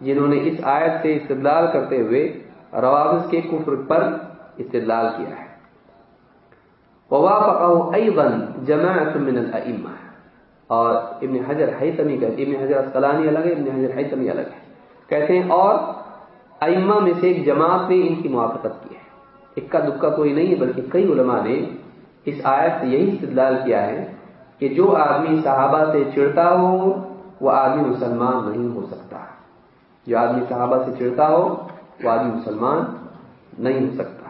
Speaker 1: جنہوں نے اس آیت سے استدلال کرتے ہوئے روابط کے کفر پر استدلال کیا ہے۔ ووافقه ايضا جماعه من الائمه اور ابن حجر حیتمی کہتے ابن حجر اسقلانی الگ ہے، ابن حجر حیتمی الگ ہے۔ کہتے ہیں، اور ائمہ میں سے ایک جماعت نے ان کی موافقت کی ہے۔ اکا دکا کوئی نہیں ہے، بلکہ کئی علماء نے اس آیت سے یہی استدلال کیا ہے کہ جو آدمی صحابہ سے چڑھتا ہو، وہ آدمی مسلمان نہیں ہو سکتا۔ جو آدمی صحابہ سے چڑھتا ہو وہ آدمی مسلمان نہیں ہو سکتا۔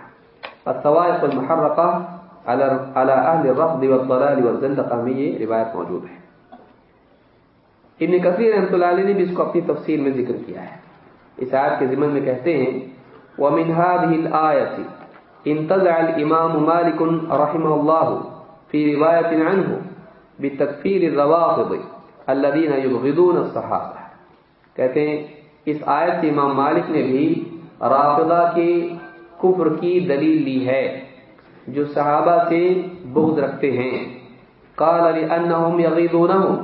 Speaker 1: الطوائف المحرقہ على اهل الرفض والضلال والزندقہ میں یہ روایت موجود ہے۔ ابن کثیر رحمۃ اللہ علیہ نے بھی اس کو اپنی تفسیر میں ذکر کیا ہے۔ اس آیت کے ضمن میں کہتے ہیں، ومن هذه الآية انتزع الإمام مالك رحمه الله في رواية عنه بتكفير الروافض الذين يبغضون الصحابة۔ کہتے ہیں اس آیت سے امام مالک نے بھی رافضہ کے کفر کی دلیل لی ہے، جو صحابہ سے بغض رکھتے ہیں۔ قال لانهم يغيظونهم،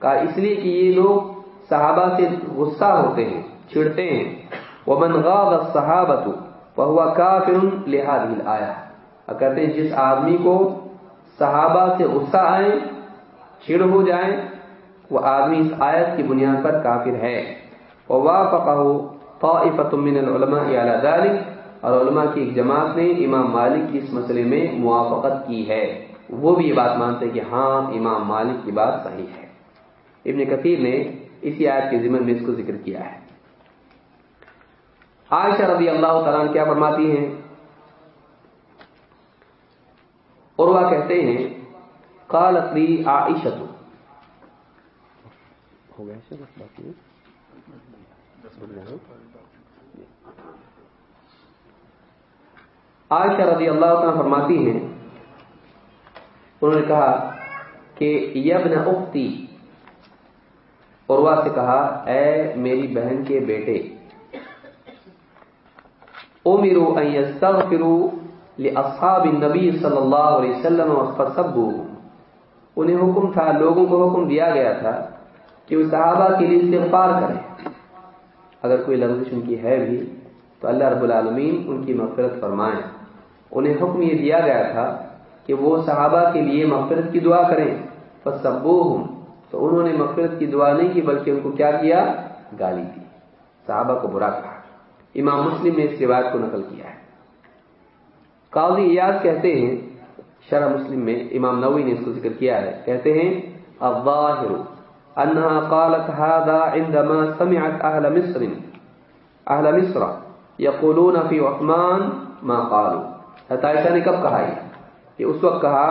Speaker 1: کہا اس لیے کہ یہ لوگ صحابہ سے غصہ ہوتے ہیں چڑھتے ہیں۔ ومن غاض الصحابه فهو كافر لهذه الايه کہتے ہیں جس آدمی کو صحابہ سے غصہ آئے چڑ ہو جائے، وہ آدمی اس آیت کی بنیاد پر کافر ہے۔ ووافقه طائفه من العلماء على ذلك، اور علماء کی ایک جماعت نے امام مالک کی اس مسئلے میں موافقت کی ہے۔ وہ بھی یہ بات مانتے ہیں کہ ہاں امام مالک کی بات صحیح ہے۔ ابن کثیر نے اسی آیت کے ذمن میں اس کو ذکر کیا ہے۔ عائشہ رضی اللہ تعالیٰ کیا فرماتی ہیں؟ اور وہ کہتے ہیں، قالت لی عائشہ ہو گیا عائشہ رضی اللہ عنہ فرماتی ہیں، انہوں نے کہا کہ یبن اختی عروا سے کہا، اے میری بہن کے بیٹے، امروا ان يستغفروا لاصحاب النبي صلی اللہ علیہ وسلم فسبوا انہیں حکم تھا، لوگوں کو حکم دیا گیا تھا کہ وہ صحابہ کے لیے استغفار کریں۔ اگر کوئی لفظ ان کی ہے بھی، تو اللہ رب العالمین ان کی مغفرت فرمائیں انہیں حکم یہ دیا گیا تھا کہ وہ صحابہ کے لیے مغفرت کی دعا کریں۔ سبو تو انہوں نے مغفرت کی دعا نہیں کی، بلکہ ان کو کیا کیا؟ گالی دی۔ صحابہ کو برا کہا۔ امام مسلم نے اس روایت کو نقل کیا ہے۔ قاضی ایاز کہتے ہیں، شرح مسلم میں امام نوی نے اس کو ذکر کیا ہے۔ کہتے ہیں، الظاہر انہا قالت هذا عندما سمعت اہل مصر. اہل مصر یقولون فی عثمان ما قالوا. حتائشہ نے کب کہا یہ؟ اس وقت کہا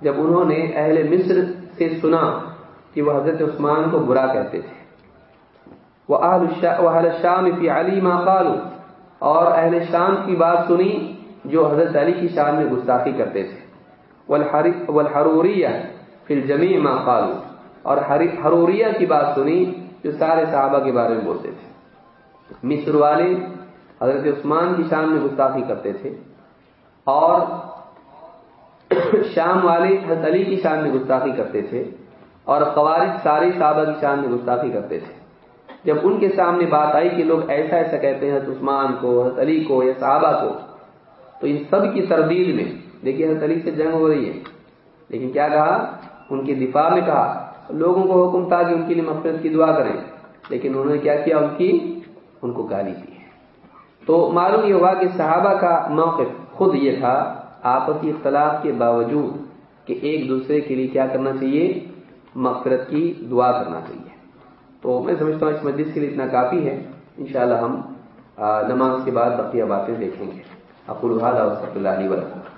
Speaker 1: جب انہوں نے اہل مصر سے سنا کہ وہ حضرت عثمان کو برا کہتے تھے. وہ اہل شام فی علی ما قالوا. اور اہل شام کی بات سنی جو حضرت علی کی شان میں گستاخی کرتے تھے. والحروریہ فی الجمیع ما قالوا. اور حروریہ کی بات سنی جو سارے صحابہ کے بارے میں بولتے تھے۔ مصر والے حضرت عثمان کی شان میں گستاخی کرتے تھے اور شام والے حضرت علی کی شان میں گستاخی کرتے تھے اور خوارج ساری صحابہ کی شان میں گستاخی کرتے تھے۔ جب ان کے سامنے بات آئی کہ لوگ ایسا ایسا کہتے ہیں حضرت عثمان کو، حضرت علی کو یا صحابہ کو، تو ان سب کی تردید میں، دیکھیے حضرت علی سے جنگ ہو رہی ہے، لیکن کیا کہا؟ ان کے دفاع میں کہا۔ لوگوں کو حکم تھا کہ ان کے لیے مفرت کی دعا کریں۔ لیکن انہوں نے کیا کیا؟ ان کی ان کو گالی دی۔ تو معلوم یہ ہوا کہ صحابہ کا موقف خود یہ تھا آپسی اختلاف کے باوجود کہ ایک دوسرے کے لیے کیا کرنا چاہیے؟ مغفرت کی دعا کرنا چاہیے۔ تو میں سمجھتا ہوں اس مجلس کے لیے اتنا کافی ہے۔ انشاءاللہ ہم نماز کے بعد بقیہ باتیں دیکھیں گے۔ اقول اللہ علیہ وسلم